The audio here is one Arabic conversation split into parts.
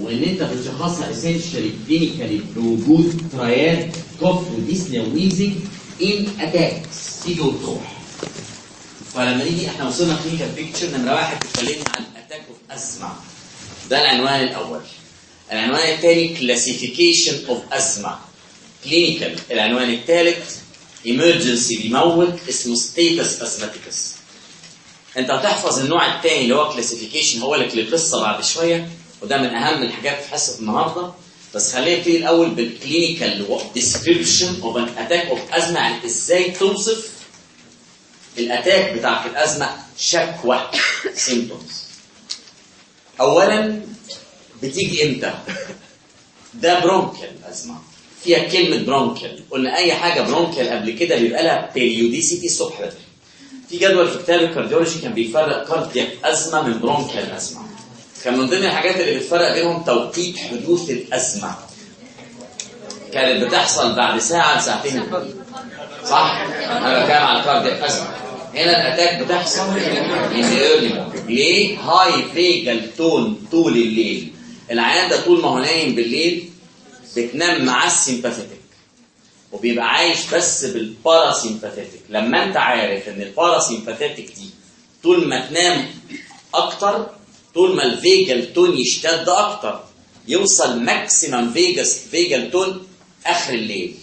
وإن أنت بتشخصها essentially clinically بوجود triad cough و dyspnea wheezing in attacks تيجي وتروح فلما نيجي إحنا وصلنا clinical picture نمره واحد اتكلمنا عن attack of asthma ده العنوان الأول. العنوان الثاني classification of asthma clinical العنوان الثالث emergency بيموت اسمه status asthmaticus أنت هتحفظ النوع الثاني اللي هو classification هو لك القصة بعد شوية. وده من أهم الحاجات في حصة النهارده. بس خلينا نبتدي الأول بالكلينيكال ديسكريبشن اوف ان اتاك اوف ازمه يعني إزاي توصف ال attack بتاعت الأزمة شكوى symptoms اولا بتيجي إمتى؟ ده bronchial أزمة فيها كلمة bronchial قلنا أي حاجة bronchial قبل كده بيبقى لها periodicity الصبح بدري. في جدول في كتاب ال cardiology كان بيفرق cardiac أزمة من bronchial أزمة كان من ضمن الحاجات اللي بتفرق بينهم توقيت حدوث الأزمة. كانت بتحصل بعد ساعة لساعتين. صح؟ أنا بتكلم على cardiac أزمة هنا ال attack بتحصل in early ليه؟ high vagal tone طول الليل. العيان ده طول ما هو نايم بالليل بتنام مع ال sympathetic وبيبقى عايش بس بال parasympathetic لما انت عارف إن ال parasympathetic دي طول ما تنام أكتر طول ما ال vagal tone يشتد أكتر يوصل maximum vagus vagal tone آخر الليل.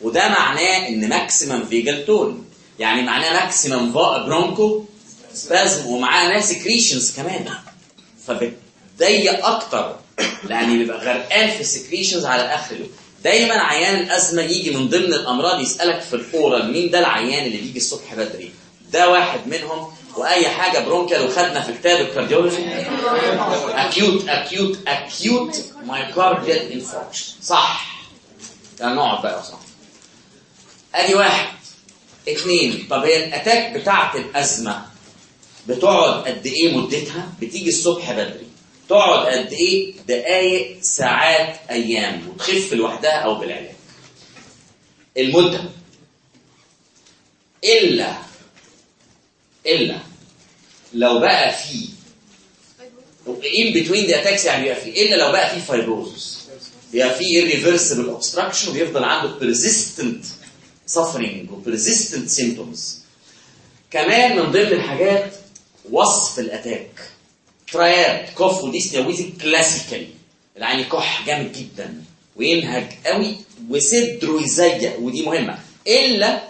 وده معناه إن maximum vagal tone. يعني معناه maximum bronchospasm ومعاه ناس secretions كمان. فبتضيق أكتر لأن بيبقى غرقان في ال secretions على آخر اليوم. دايما عيان الأزمة يجي من ضمن الأمراض يسألك في ال oral مين ده العيان اللي بيجي الصبح بدري؟ ده واحد منهم وأي حاجة bronchial وخدنا في كتاب ال cardiology. acute acute acute myocardial infarction صح. ده نقعد بقى صح. أدي واحد. اثنين طب هي ال attack بتاعت الأزمة بتقعد قد إيه مدتها؟ بتيجي الصبح بدري. تقعد قد إيه؟ دقايق ساعات أيام. وتخف لوحدها أو بالعلاج. المدة. إلا إلا لو بقى في in between the attacks يعني بيبقى في إلا لو بقى في فايبروزس بيبقى في irreversible obstruction ويفضل عنده persistent suffering و symptoms. كمان من ضمن الحاجات وصف ال attack. triad cough و dyspnea wheezing classically العيان يكح جامد جدا. وينهج قوي. وصدره يزيق ودي مهمة. إلا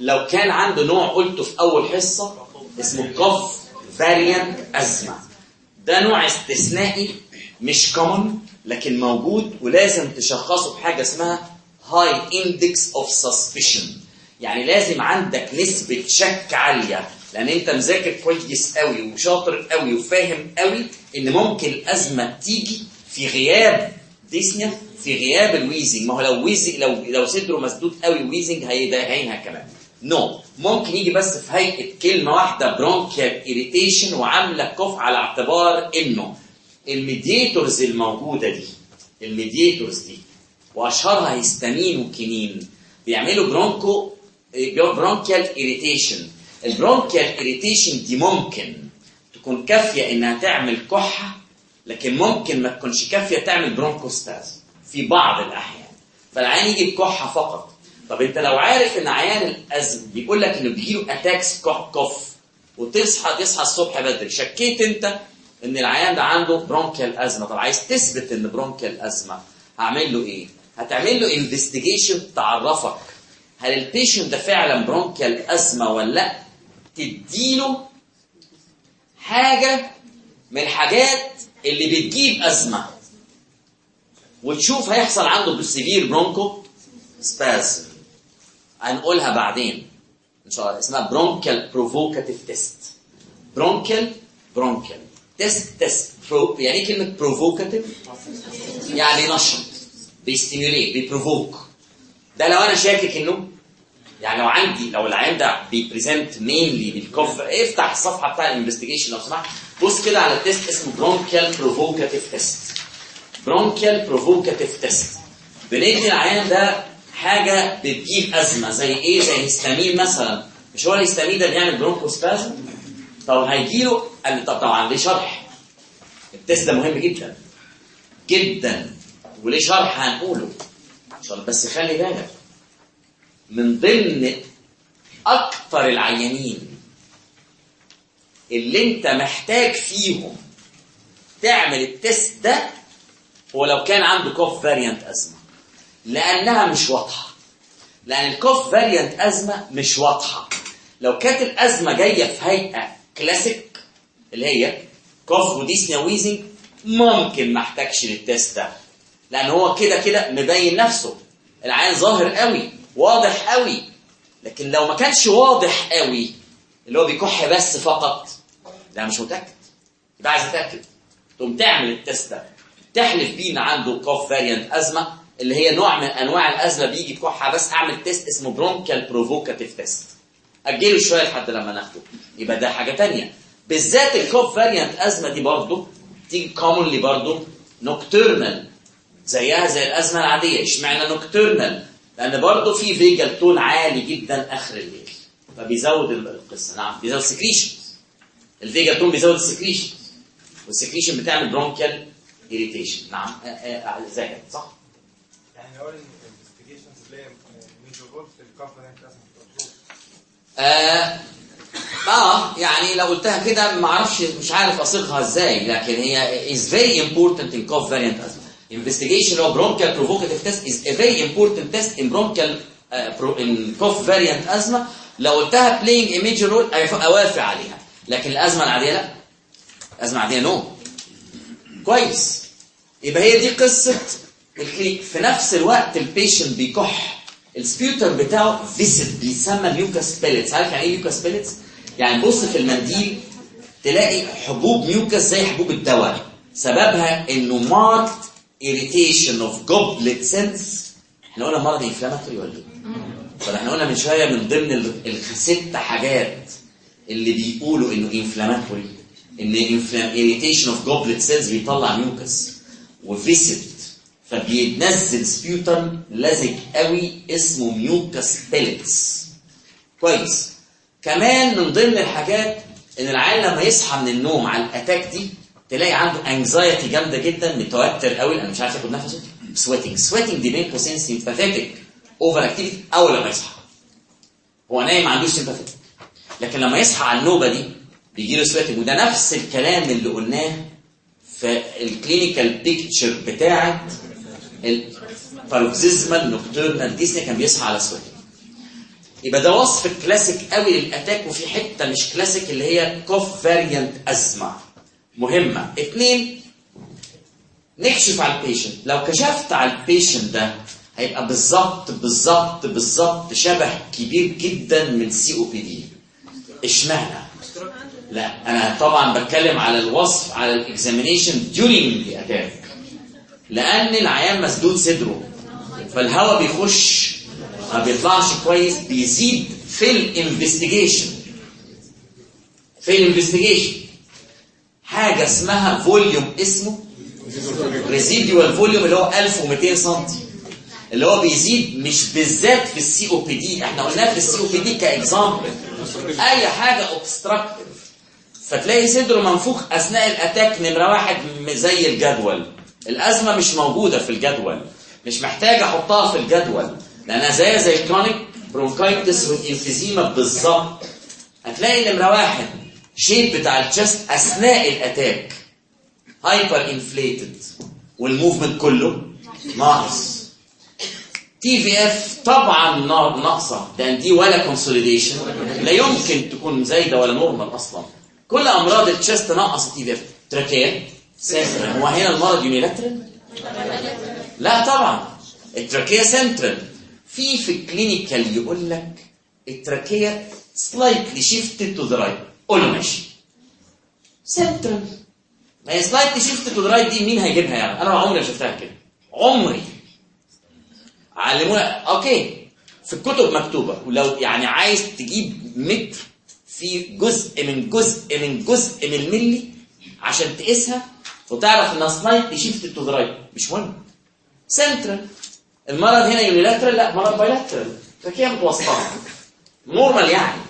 لو كان عنده نوع قلته في أول حصة اسمه cough variant أزمة. ده نوع استثنائي مش common لكن موجود ولازم تشخصه بحاجه اسمها high index of suspicion يعني لازم عندك نسبة شك عالية لأن أنت مذاكر كويس قوي وشاطر قوي وفاهم قوي إن ممكن الأزمة تيجي في غياب dyspnea في غياب ال wheezing. ما هو لو wheezing لو لو صدره مسدود قوي wheezing هيضايقها كمان no no. ممكن يجي بس في هيئة كلمة واحدة bronchial irritation وعاملة cough على اعتبار إنه ال mediators الموجودة دي ال mediators دي وأشهرها histamine و kinin بيعملوا broncho bronchial irritation ال bronchial irritation دي ممكن تكون كافية إنها تعمل كحة لكن ممكن ما تكونش كافية تعمل bronchospasm في بعض الأحيان. فالعيان يجي بكحة فقط. طب انت لو عارف ان عيان الأزمة بيقول لك انه بيجيله attacks cough وتصحى تصحى الصبح بدري. شكيت انت ان العيان ده عنده bronchial asthma طب عايز تثبت ان bronchial asthma هعمل له إيه؟ هتعمل له investigation تعرفك. هل ال patient ده فعلا bronchial asthma ولا لأ؟ تديله حاجة من الحاجات اللي بتجيب ازمه وتشوف هيحصل عنده بال severe broncho spasm هنقولها بعدين. إن شاء الله. اسمها bronchial provocative test bronchial bronchial test test pro يعني إيه كلمة provocative يعني نشط. بي stimulate بي provoke ده لو أنا شاكك إنه يعني لو عندي لو العيان ده بي present mainly بال cough افتح الصفحة بتاع ال investigation لو سمحت. بص كده على ال test اسمه bronchial provocative test bronchial provocative test بندي العيان ده حاجة بتجيب أزمة. زي إيه؟ زي هيستامين مثلا. مش هو الهيستامين ده بيعمل bronchospasm؟ طب هيجي له قال طب طبعا ليه شرح؟ ال test ده مهم جدا. جدا. وليه شرح هنقوله؟ شرح بس خلي بالك من ضمن أكتر العيانين اللي أنت محتاج فيهم تعمل ال test ده هو لو كان عنده cough variant asthma. لأنها مش واضحة. لأن ال cough variant asthma مش واضحة. لو كانت الأزمة جاية في هيئة كلاسيك اللي هي cough و dyspnea و wheezing ممكن ما احتاجش لل test ده. لأن هو كده كده مبين نفسه. العيان ظاهر قوي واضح قوي. لكن لو ما كانش واضح قوي اللي هو بيكح بس فقط لا مش متأكد. يبقى عايز أتأكد. تقوم تعمل ال test ده. تحلف بيه ان عنده cough variant asthma اللي هي نوع من أنواع الأزمة بيجي بكحه بس أعمل test اسمه bronchial provocative test اجله شوية لحد لما ناخده. يبقى ده حاجة تانية. بالذات ال cough variant asthma دي برضه تيجي commonly برضه nocturnal زيها زي الأزمة العادية. اشمعنى nocturnal لأن برضه في vagal tone عالي جدا آخر الليل. فبيزود القصة. نعم بيزود secretion ال vagal tone بيزود ال secretion وال secretion بتعمل bronchial irritation نعم زي كده صح؟ لازم تبقى آه, آه يعني لو قلتها كده ما أعرفش مش عارف اصيغها إزاي لكن هي is very important in cough variant asthma investigation of bronchial provocative test is a very important test in bronchial uh, in cough variant asthma. لو قلتها playing a major role أوافق عليها. لكن الأزمة العادية لا. الأزمة العادية no كويس. يبقى هي دي قصة في نفس الوقت ال patient بيكح. ال sputum بتاعه viscid بيسمى mucus pellets عارف يعني إيه mucus pellets؟ يعني بص في المنديل تلاقي حبوب mucus زي حبوب الدواء. سببها إنه marked irritation of goblet cells إحنا قلنا مرض inflammatory ولا إيه؟ طب إحنا قلنا من شوية من ضمن ال- الست حاجات اللي بيقولوا إنه inflammatory إن irritation of goblet cells بيطلع mucus و viscid فبينزل sputum لزج قوي اسمه mucus pellets كويس. كمان من ضمن الحاجات إن العيان لما يصحى من النوم على ال attack دي تلاقي عنده anxiety جامدة جدا متوتر قوي أنا مش عارف ياخد نفسه sweating sweating دي بين قوسين sympathetic overactivity أول لما يصحى. هو نايم ما عندوش sympathetic لكن لما يصحى على النوبة دي بيجي له sweating وده نفس الكلام اللي قلناه في ال clinical picture بتاعت ال paroxysmal nocturnal dyspnea كان بيصحى على sweating يبقى ده وصف كلاسيك قوي لل attack وفي حتة مش كلاسيك اللي هي cough variant asthma. مهمة. اثنين نكشف على ال patient لو كشفت على ال patient ده هيبقى بالظبط بالظبط بالظبط شبه كبير جدا من COPD اشمعنى؟ لا أنا طبعا بتكلم على الوصف على ال examination during the attack. لأن العيان مسدود صدره. فالهواء بيخش ما بيطلعش كويس بيزيد في ال investigation. في ال investigation. حاجة اسمها volume اسمه residual volume اللي هو 1200 سم اللي هو بيزيد مش بالذات في ال COPD. إحنا قلناه في ال COPD ك example أي حاجة obstructive فتلاقي صدره منفوخ أثناء ال attack نمره واحد زي الجدول. الأزمة مش موجودة في الجدول. مش محتاج أحطها في الجدول. لأنها زي زي ال chronic bronchitis وال emphysema بالظبط. هتلاقي نمره واحد shape بتاع ال chest أثناء ال attack hyperinflated وال movement كله ناقص. TVF طبعا نا- ناقصة. لأن دي ولا consolidation لا يمكن تكون زايدة ولا normal أصلا. كل أمراض ال chest ناقص TVF trachea central هو هنا المرض unilateral لا طبعا. ال trachea central في في ال clinical يقول لك ال trachea slightly shifted to the right قول له ماشي. سنترال ما هي slightly shifted to the right دي مين هيجيبها يعني؟ أنا عمري ما شفتها كده. عمري. علمونا. okay. في الكتب مكتوبة. ولو يعني عايز تجيب متر في جزء من جزء من جزء من الملي عشان تقيسها وتعرف انها slightly shifted to the right مش مهم. سنترال المرض هنا unilateral لا مرض bilateral فكده متوسطة؟ normal يعني.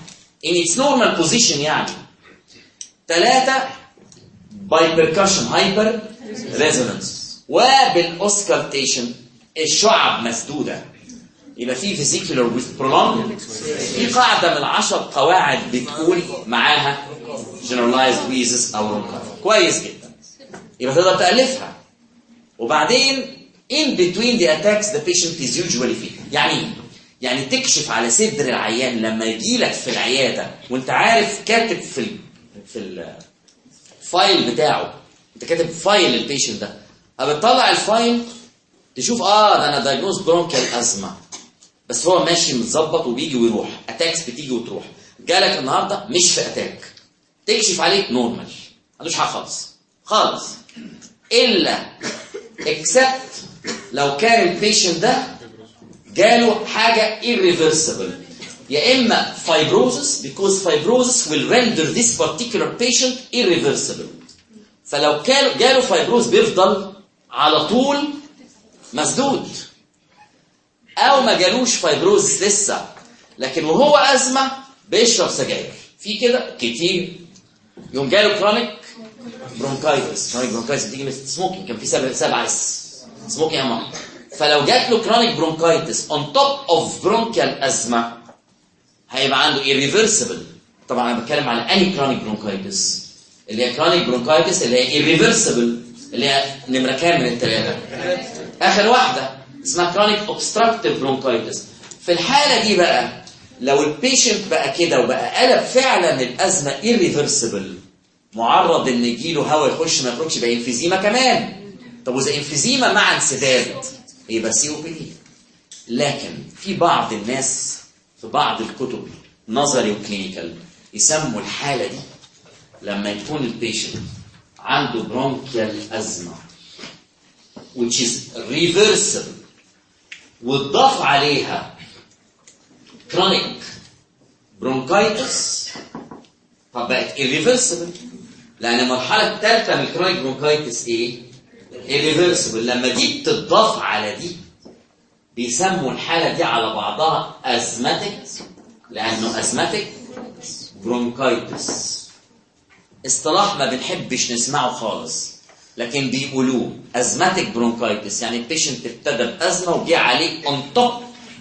In its normal position يعني. ثلاثة by percussion hyperresonance وبال auscultation الشعب مسدودة. يبقى في vesicular with prolonged في قاعدة من العشر قواعد بتقول معاها generalized wheezes أو كويس جدا. يبقى تقدر تألفها. وبعدين in between the attacks the patient is usually free. يعني إيه؟ يعني تكشف على صدر العيان لما يجي لك في العيادة وانت عارف كاتب في ال في ال file بتاعه. انت كاتب file ال patient ده. فبتطلع ال file تشوف آه ده أنا diagnose bronchial asthma بس هو ماشي متظبط وبيجي ويروح. attacks بتيجي وتروح. جالك النهارده مش في attack تكشف عليه normal ما عندوش حاجة خالص. خالص. إلا except لو كان ال patient ده جاله حاجة irreversible. يا إما fibrosis because fibrosis will render this particular patient irreversible. فلو كان جاله fibrosis بيفضل على طول مسدود. أو ما جالوش fibrosis لسه لكن وهو أزمة بيشرب سجاير. في كده كتير. يوم جاله chronic bronchitis chronic bronchitis بتيجي من smoking كان في سبع سبع S smoking امام فلو جات له chronic bronchitis on top of bronchial asthma هيبقى عنده irreversible. طبعا أنا بتكلم على اني chronic bronchitis اللي هي chronic bronchitis اللي هي irreversible. اللي هي نمره كام من الثلاثه آخر واحدة اسمها chronic obstructive bronchitis في الحالة دي بقى لو ال patient بقى كده وبقى قلب فعلا الأزمة irreversible معرض إن يجيله هواء يخش ما يخرجش يبقى emphysema كمان. طب وإذا emphysema مع انسداد يبقى COP لكن في بعض الناس في بعض الكتب نظري و clinical يسموا الحالة دي لما يكون ال patient عنده bronchial asthma which is reversible وتضاف عليها chronic bronchitis فبقت irreversible. لأن المرحله الثالثه من ال chronic bronchitis إيه؟ irreversible. لما دي بتضاف على دي بيسموا الحالة دي على بعضها asthmatic لأنه asthmatic bronchitis اصطلاح ما بنحبش نسمعه خالص لكن بيقولوه asthmatic bronchitis يعني ال patient ابتدى بأزمة وجه عليه on top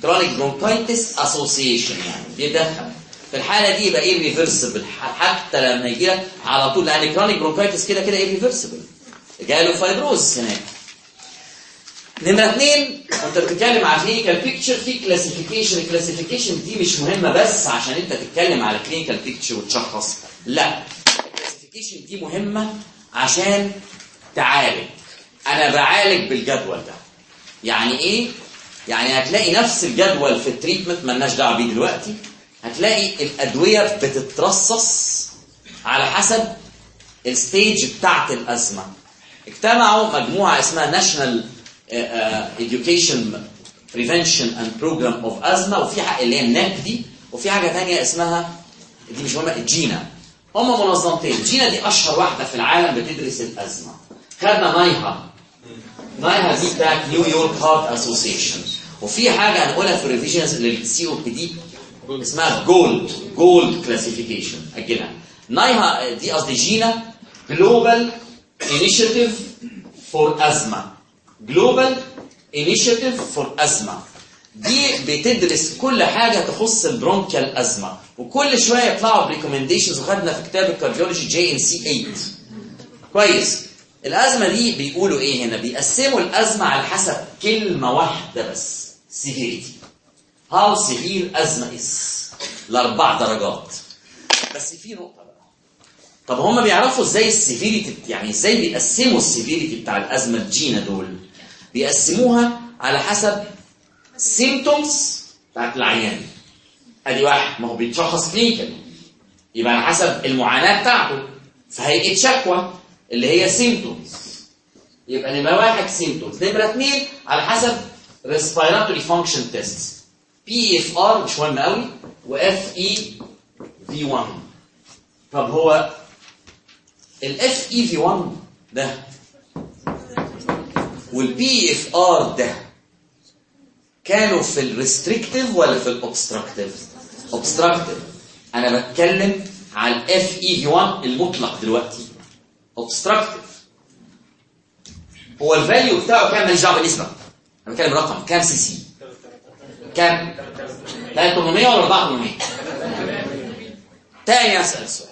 chronic bronchitis association يعني بيدخل. في الحالة دي يبقى irreversible حتى لما يجي لك على طول لأن chronic bronchitis كده كده irreversible جاله fibrosis هناك. نمرة اثنين وانت بتتكلم على clinical picture في classification ال classification دي مش مهمة بس عشان انت تتكلم على clinical picture وتشخص. لا. ال classification دي مهمة عشان تعالج. أنا بعالج بالجدول ده. يعني إيه؟ يعني هتلاقي نفس الجدول في ال treatment ملناش دعوة بيه دلوقتي. هتلاقي الأدوية بتترصص على حسب ال stage بتاعت الأزمة. اجتمعوا مجموعة اسمها national education prevention and program of asthma وفي حاجة اللي هي ال NAEPP دي وفي حاجة ثانية اسمها دي مش مهمة ال GINA هم منظمتين. GINA دي أشهر واحدة في العالم بتدرس الأزمة. خدنا NYHA. NYHA دي بتاعت New York Heart Association وفي حاجة هنقولها في ال revisions لل COPD اسمها GOLD GOLD classification اجلها NYHA دي قصدي GINA. Global Initiative for Asthma Global Initiative for Asthma دي بتدرس كل حاجة تخص ال bronchial أزمة. وكل شوية يطلعوا ب recommendations وخدنا في كتاب ال cardiology JNC 8 كويس. الأزمة دي بيقولوا إيه هنا؟ بيقسموا الأزمة على حسب كلمة واحدة بس. severity how severe asthma is لأربع درجات. بس في نقطة بقى. طب هم بيعرفوا إزاي ال severity يعني إزاي بيقسموا ال severity بتاع الأزمة ال GINA دول؟ بيقسموها على حسب symptoms بتاعت العيان. أدي واحد ما هو بيتشخص clinical يبقى على حسب المعاناة بتاعته. فهيئة شكوى اللي هي symptoms يبقى نمرة واحد symptoms نمرة اثنين على حسب respiratory function test PFR مش مهم قوي و FEV 1 طب هو ال FEV 1 ده وال PFR ده كانوا في ال restrictive ولا في ال obstructive obstructive أنا بتكلم على ال FEV 1 المطلق دلوقتي. obstructive هو ال value بتاعه كام؟ ماليش دعوة بالنسبة. أنا بتكلم رقم كام سي سي كام 3800 ولا 4800 تاني أسأل السؤال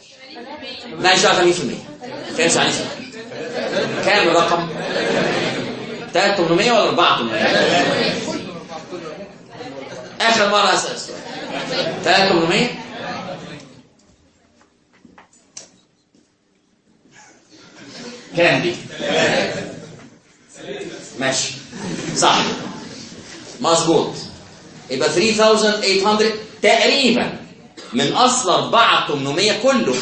دعوه 80% كام يعني كام الرقم؟ 3800 ولا 4800 آخر مرة أسأل السؤال 3800 كام دي ماشي. صح. مظبوط. يبقى 3800 تقريبا من اصل 4800 كله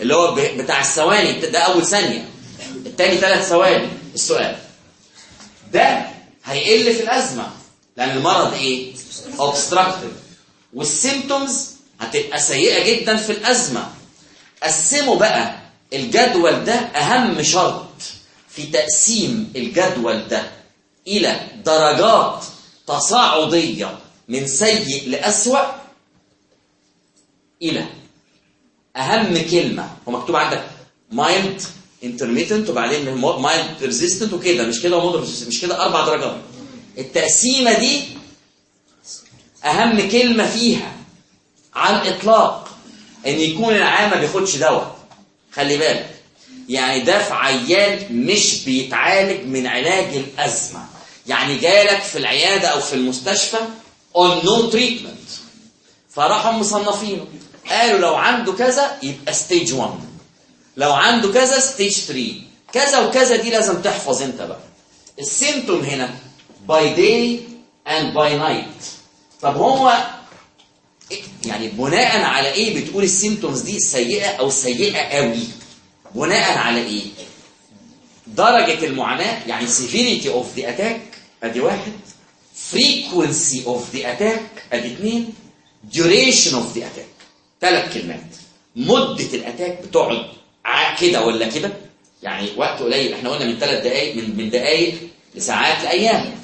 اللي هو بتاع الثواني. ده أول ثانية. التاني ثلاث ثواني. السؤال. ده هيقل في الأزمة لأن المرض إيه؟ obstructive وال symptoms هتبقى سيئة جدا في الأزمة. قسموا بقى الجدول ده أهم شرط في تقسيم الجدول ده إلى درجات تصاعدية. من سيء لأسوأ إلى. أهم كلمة. هو مكتوب عندك mild intermittent وبعدين mild persistent وكده. مش كده و moderate مش كده أربع درجات. التقسيمة دي أهم كلمة فيها على الإطلاق. إن يكون العيان ما بياخدش دواء. خلي بالك. يعني ده في عيان مش بيتعالج من علاج الأزمة. يعني جالك في العيادة أو في المستشفى on no treatment. فراحوا مصنفينه قالوا لو عنده كذا يبقى stage 1 لو عنده كذا stage 3 كذا وكذا دي لازم تحفظ انت بقى. ال symptom هنا by day and by night طب هو يعني بناء على إيه بتقول ال symptoms دي سيئة أو سيئة قوي؟ بناء على إيه؟ درجة المعاناة يعني severity of the attack. أدي واحد. Frequency of the attack ادي اثنين duration of the attack. ثلاث كلمات. مدة الأتاك بتقعد كده ولا كده؟ يعني وقت قليل. إحنا قلنا من ثلاث دقائق من من دقائق لساعات لأيام.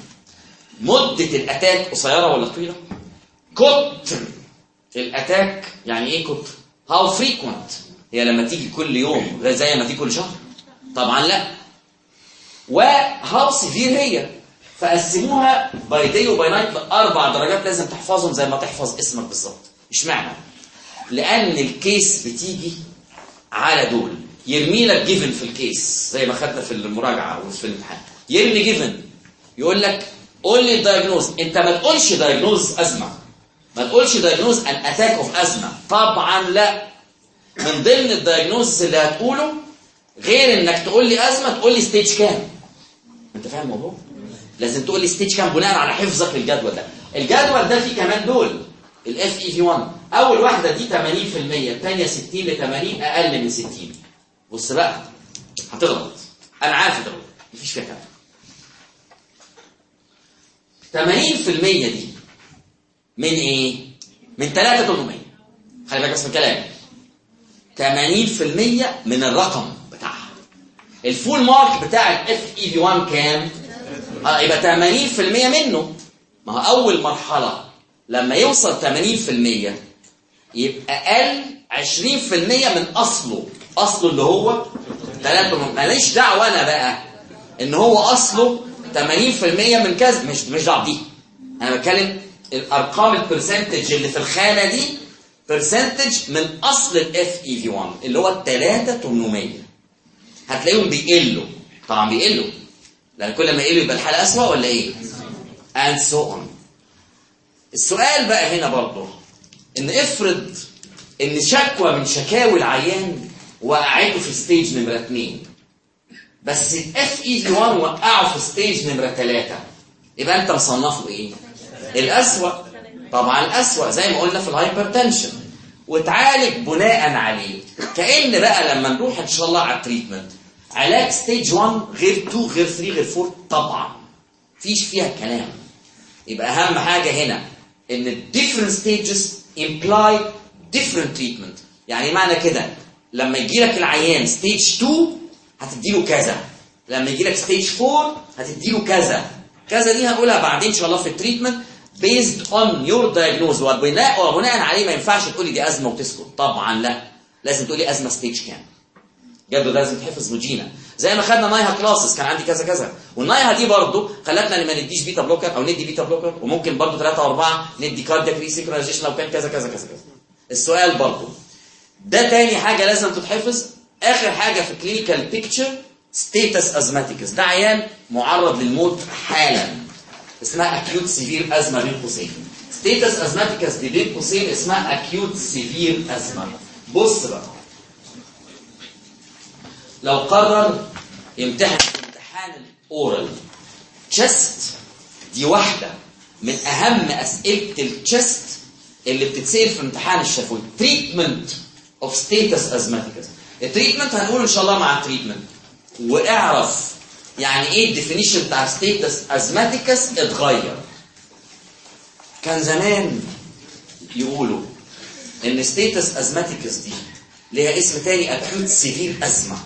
مدة الأتاك قصيرة ولا طويلة؟ كتر ال attack يعني إيه كتر؟ how frequent هي لما تيجي كل يوم زي ما تيجي كل شهر؟ طبعا لا. و how severe هي؟ فقسموها by day و by night لأربع درجات لازم تحفظهم زي ما تحفظ اسمك بالظبط. اشمعنى؟ لأن ال case بتيجي على دول. يرمي لك given في ال case زي ما خدنا في المراجعة وفي الامتحان. يرمي given يقول لك قول لي ال diagnosis أنت ما تقولش diagnosis أزمة. ما تقولش diagnosis an attack of asthma طبعا لا. من ضمن ال diagnosis اللي هتقوله غير إنك تقول لي أزمة تقول لي stage كام. أنت فاهم الموضوع؟ لازم تقول لي stage كام بناء على حفظك للجدول ده. الجدول ده فيه كمان دول ال FEV 1 أول واحدة دي 80% الثانية 60 ل 80 أقل من 60 بص بقى هتغلط. أنا عارف هتغلط. مفيش فيها كلام 80% دي من إيه؟ من 3 800 خلي بالك بس من الكلام. 80% من الرقم بتاعها. الفول مارك بتاع الاف اي في 1 كام؟ آه يبقى 80% منه. ما هو أول مرحلة. لما يوصل 80% يبقى قل 20% من أصله. أصله اللي هو 3 ماليش دعوة أنا بقى إن هو أصله 80% من كذا. مش مش دعوة دي. أنا بتكلم الأرقام ال percentage اللي في الخانة دي percentage من أصل ال FEV 1 اللي هو 3 800 هتلاقيهم بيقلوا. طبعا بيقلوا. لأن كل ما يقلوا يبقى الحاله اسوء ولا إيه؟ And so on. السؤال بقى هنا برضه إن افرض إن شكوى من شكاوي العيان وقعته في stage نمرة 2 بس ال FEV 1 وقعه في stage نمرة 3 يبقى أنت مصنفه إيه؟ الأسوأ. طبعا الأسوأ زي ما قلنا في ال hypertension وتعالج بناء عليه. كأن بقى لما نروح إن شاء الله على ال treatment علاج stage 1 غير 2 غير 3 غير 4 طبعا. فيش فيها كلام. يبقى أهم حاجة هنا إن different stages imply different treatment. يعني معنى كده لما يجي لك العيان stage 2 هتديله كذا. لما يجي لك stage 4 هتديله كذا. كذا دي هنقولها بعدين إن شاء الله في ال treatment based on your diagnosis. وبناء وبناء عليه ما ينفعش تقولي دي أزمة وتسكت. طبعا لا. لازم تقولي أزمة stage كام. جدول لازم تحفظ نوجينا زي ما خدنا NYHA classes كان عندي كذا كذا. وال NYHA دي برضه خلتنا ما نديش beta blocker أو ندي beta blocker وممكن برضه ثلاثة وأربعة ندي cardiac resynchronization لو كان كذا كذا كذا كذا. السؤال برضه ده تاني حاجة لازم تتحفظ. آخر حاجة في clinical picture status asthmaticus ده عيان معرض للموت حالا. اسمها acute severe asthma بين قوسين status asthmaticus دي بين قوسين اسمها acute severe asthma بص بقى. لو قرر يمتحن امتحان ال oral chest دي واحدة من أهم أسئلة ال chest اللي بتتسأل في امتحان الشفوي. treatment of status asthmaticus ال treatment هنقول إن شاء الله مع ال treatment. واعرف يعني إيه ال definition بتاع status asthmaticus اتغير. كان زمان يقولوا إن status asthmaticus دي ليها اسم تاني acute severe asthma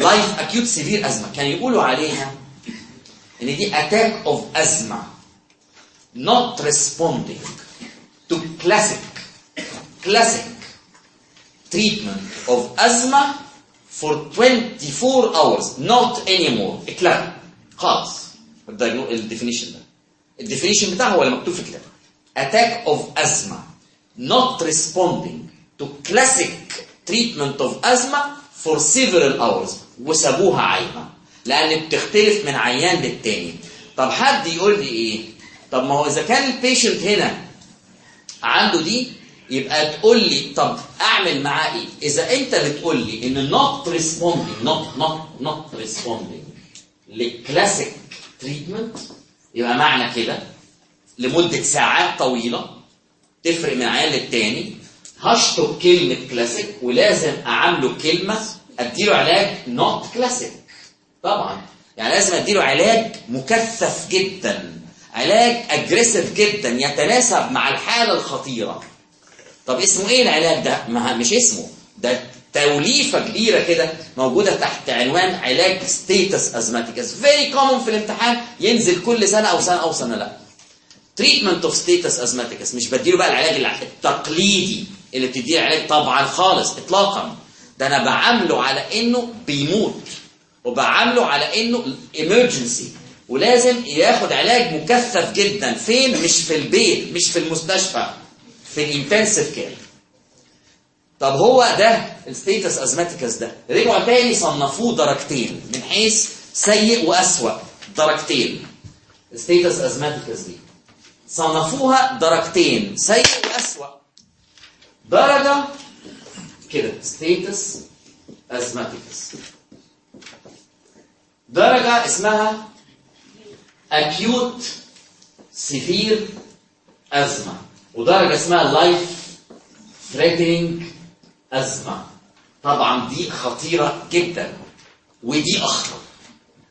life acute severe asthma كان يقولوا عليها ان دي attack of asthma not responding to classic classic treatment of asthma for 24 hours not anymore اتلغى خالص ال definition ده ال definition بتاعه هو اللي مكتوب في الكتاب attack of asthma not responding to classic treatment of asthma for several hours وسابوها عايمه لأن بتختلف من عيان للتاني. طب حد يقول لي إيه؟ طب ما هو إذا كان ال patient هنا عنده دي يبقى تقول لي طب أعمل معاه إيه؟ إذا أنت بتقول لي إن not responding not not not responding لل classic treatment يبقى معنى كده لمدة ساعات طويلة تفرق من عيان للتاني. هشطب كلمة كلاسيك ولازم اعامله كلمة أديله علاج not classic طبعا. يعني لازم أديله علاج مكثف جدا. علاج aggressive جدا. يتناسب مع الحالة الخطيرة. طب اسمه إيه العلاج ده؟ ما مش اسمه. ده توليفة كبيرة كده موجودة تحت عنوان علاج status asthmaticus very common في الامتحان. ينزل كل سنة أو سنة أو سنة لا. treatment of status asthmaticus مش بديله بقى العلاج التقليدي اللي بتديه علاج طبعا خالص اطلاقا. ده أنا بعامله على انه بيموت وبعامله على انه emergency. ولازم ياخد علاج مكثف جدا. فين؟ مش في البيت مش في المستشفى في ال intensive care. طب هو ده ال status asthmaticus ده. رجعوا تاني صنفوه درجتين من حيث سيء وأسوأ. درجتين. ال status asthmaticus دي. صنفوها درجتين سيء وأسوأ. درجة كده. status asthmaticus درجة اسمها acute severe asthma ودرجة اسمها life threatening asthma طبعا دي خطيرة جدا. ودي أخطر.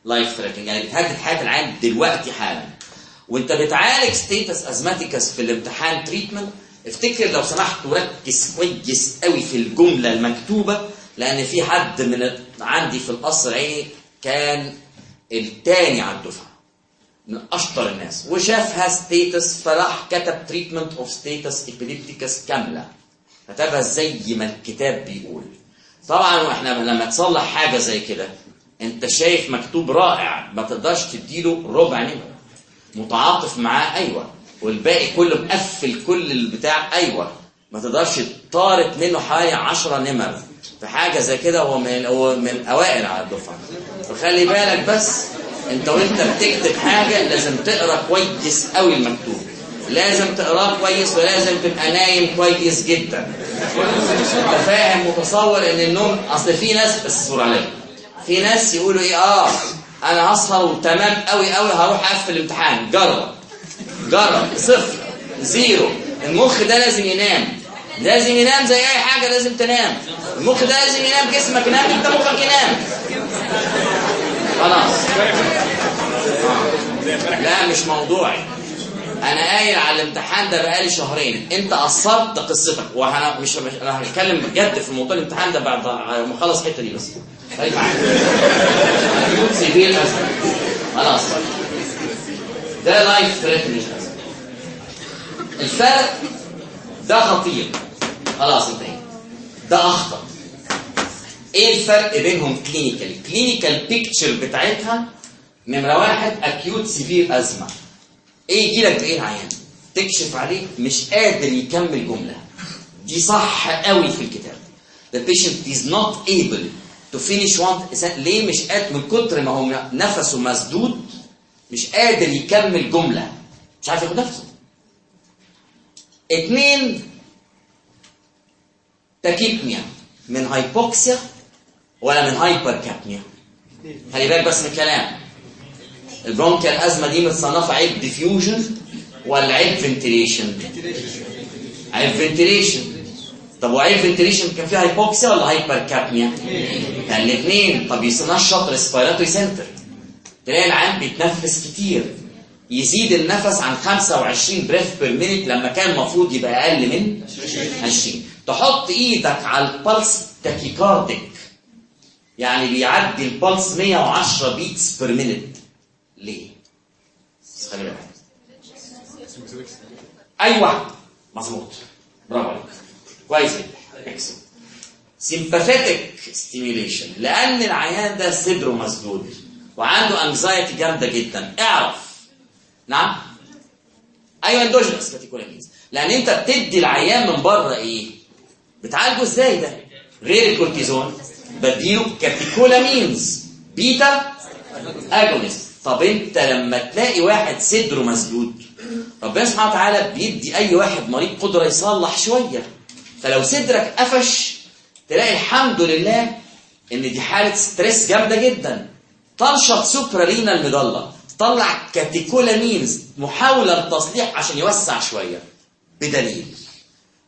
Life threatening. يعني بتهدد حياة العيان دلوقتي حالا. وانت بتعالج status asthmaticus في الامتحان treatment افتكر لو سمحت وركز كويس قوي في الجملة المكتوبة لأن في حد من عندي في القصر العيني كان التاني على الدفعة من أشطر الناس وشافها status فراح كتب treatment of status epilepticus كاملة كتبها زي ما الكتاب بيقول. طبعا وإحنا لما تصلح حاجة زي كده أنت شايف مكتوب رائع ما تقدرش تديله ربع نمرة متعاطف معاه أيوه. والباقي كله مقفل كل البتاع. أيوه ما تقدرش طارت منه حوالي 10 نمر في حاجة زي كده. هو من هو من الاوائل على الدفعة. فخلي بالك بس أنت وأنت بتكتب حاجة لازم تقرأ كويس قوي المكتوب. لازم تقراه كويس ولازم تبقى نايم كويس جدا. أنت فاهم متصور إن النوم أصل في ناس بس اصبر عليا. في ناس يقولوا إيه؟ آه أنا هسهر وتمام قوي قوي هروح أقفل الامتحان. جرب. جرب صفر زيرو. المخ ده لازم ينام. لازم ينام زي أي حاجة لازم تنام. المخ ده لازم ينام جسمك ينام أنت مخك ينام. خلاص. لا مش موضوعي. أنا قايل على الامتحان ده بقالي شهرين. أنت قصرت قصتك. وأنا مش أنا هتكلم بجد في موضوع الامتحان ده بعد ما أخلص الحته دي بس. طيب خلاص. ده life threatening الفرق ده خطير. خلاص انتهي ده اخطر إيه الفرق بينهم clinical clinical picture بتاعتها نمرة واحد acute severe asthma إيه يجي لك بايه العيان؟ تكشف عليه مش قادر يكمل جملة. دي صح قوي في الكتاب. The patient is not able to finish one ليه مش قادر؟ من كتر ما هو نفسه مسدود مش قادر يكمل جملة. مش عارف ياخد نفسه. اتنين tachypnea من hypoxia ولا من hypercapnia خلي بالك بس من الكلام. ال bronchial asthma دي متصنفة عيب diffusion ولا عيب ventilation عيب ventilation طب وعيب ventilation كان فيها hypoxia ولا hypercapnia الاثنين طب ينشط respiratory center. تلاقي العيان بيتنفس كتير. يزيد النفس عن 25 breath per minute لما كان المفروض يبقى أقل من 20 تحط إيدك على ال pulse tachycardic. يعني بيعدي ال pulse 110 beats per minute ليه؟ خلي بالك. أيوه. مظبوط. برافو عليك. كويس جدا. excess sympathetic stimulation لأن العيان ده صدره مسدود وعنده anxiety جامدة جدا. اعرف. نعم؟ أيوه endogenous catecholamines لأن أنت بتدي العيان من بره إيه؟ بتعالجه إزاي ده؟ غير الكورتيزون. بديله catecholamines beta agonist. طب أنت لما تلاقي واحد صدره مسدود ربنا سبحانه وتعالى بيدي أي واحد مريض قدرة يصلح شوية. فلو صدرك قفش تلاقي الحمد لله إن دي حالة stress جامدة جدا. تنشط suprarenal medulla تطلع catecholamines محاولة للتصليح عشان يوسع شوية. بدليل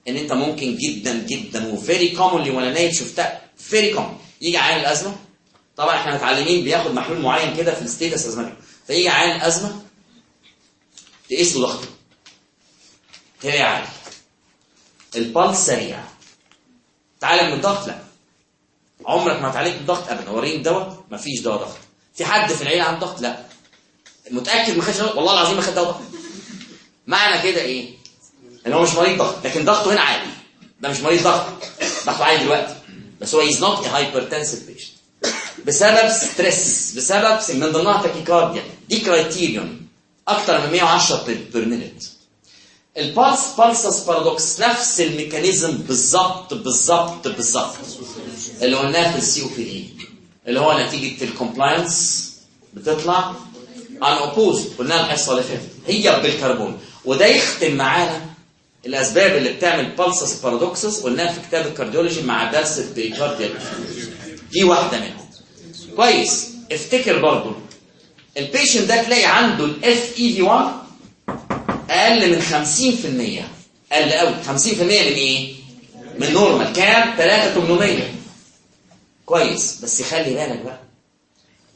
إن أنت ممكن جدا جدا و very commonly وأنا نايم شفتها very common يجي عيان الأزمة طبعا إحنا متعلمين بياخد محلول معين كده في ال status asthmaticus فيجي عيان الأزمة تقيس له ضغطه. تلاقي عالي ال pulse سريع. تعالج من الضغط. لا. عمرك ما هتعالج من الضغط ابدا. وريني دواء مفيش دواء ضغط. في حد في العيلة عنده ضغط؟ لا. متأكد ما خدش والله العظيم ما خد دواء معنى كده إيه؟ إن هو مش مريض ضغط. لكن ضغطه هنا عالي. ده مش مريض ضغط. ضغطه عالي دلوقتي. بس هو is not hypertensive patient بسبب stress بسبب من ضمنها tachycardia دي criterion أكتر من 110 per minute ال pulse pulsus paradoxus نفس الميكانيزم بالظبط بالظبط بالظبط. اللي قلناه في ال COPD اللي هو نتيجة ال compliance بتطلع unopposed قلناها الحصه اللي فاتت هي بالكربون. وده يختم معانا الأسباب اللي بتعمل pulsus paradoxus قلناها في كتاب ال cardiology مع درس ال pericardia دي واحدة منهم. كويس. افتكر برضو. ال patient ده تلاقي عنده ال FEV 1 أقل من 50% أقل قوي 50% من إيه؟ من normal كام؟ 3800 كويس. بس خلي بالك بقى.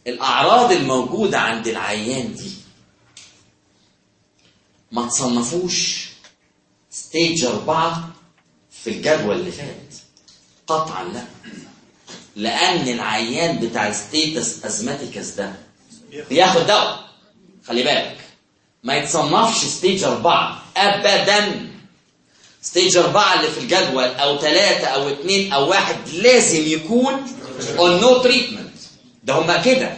الأعراض الموجودة عند العيان دي ما تصنفوش stage أربعة في الجدول اللي فات. قطعا لا. لأن العيان بتاع status asthmaticus ده بياخد دواء. خلي بالك. ما يتصنفش stage أربعة أبدا. stage أربعة اللي في الجدول أو ثلاثة أو اثنين أو واحد لازم يكون on no treatment. ده هما كده.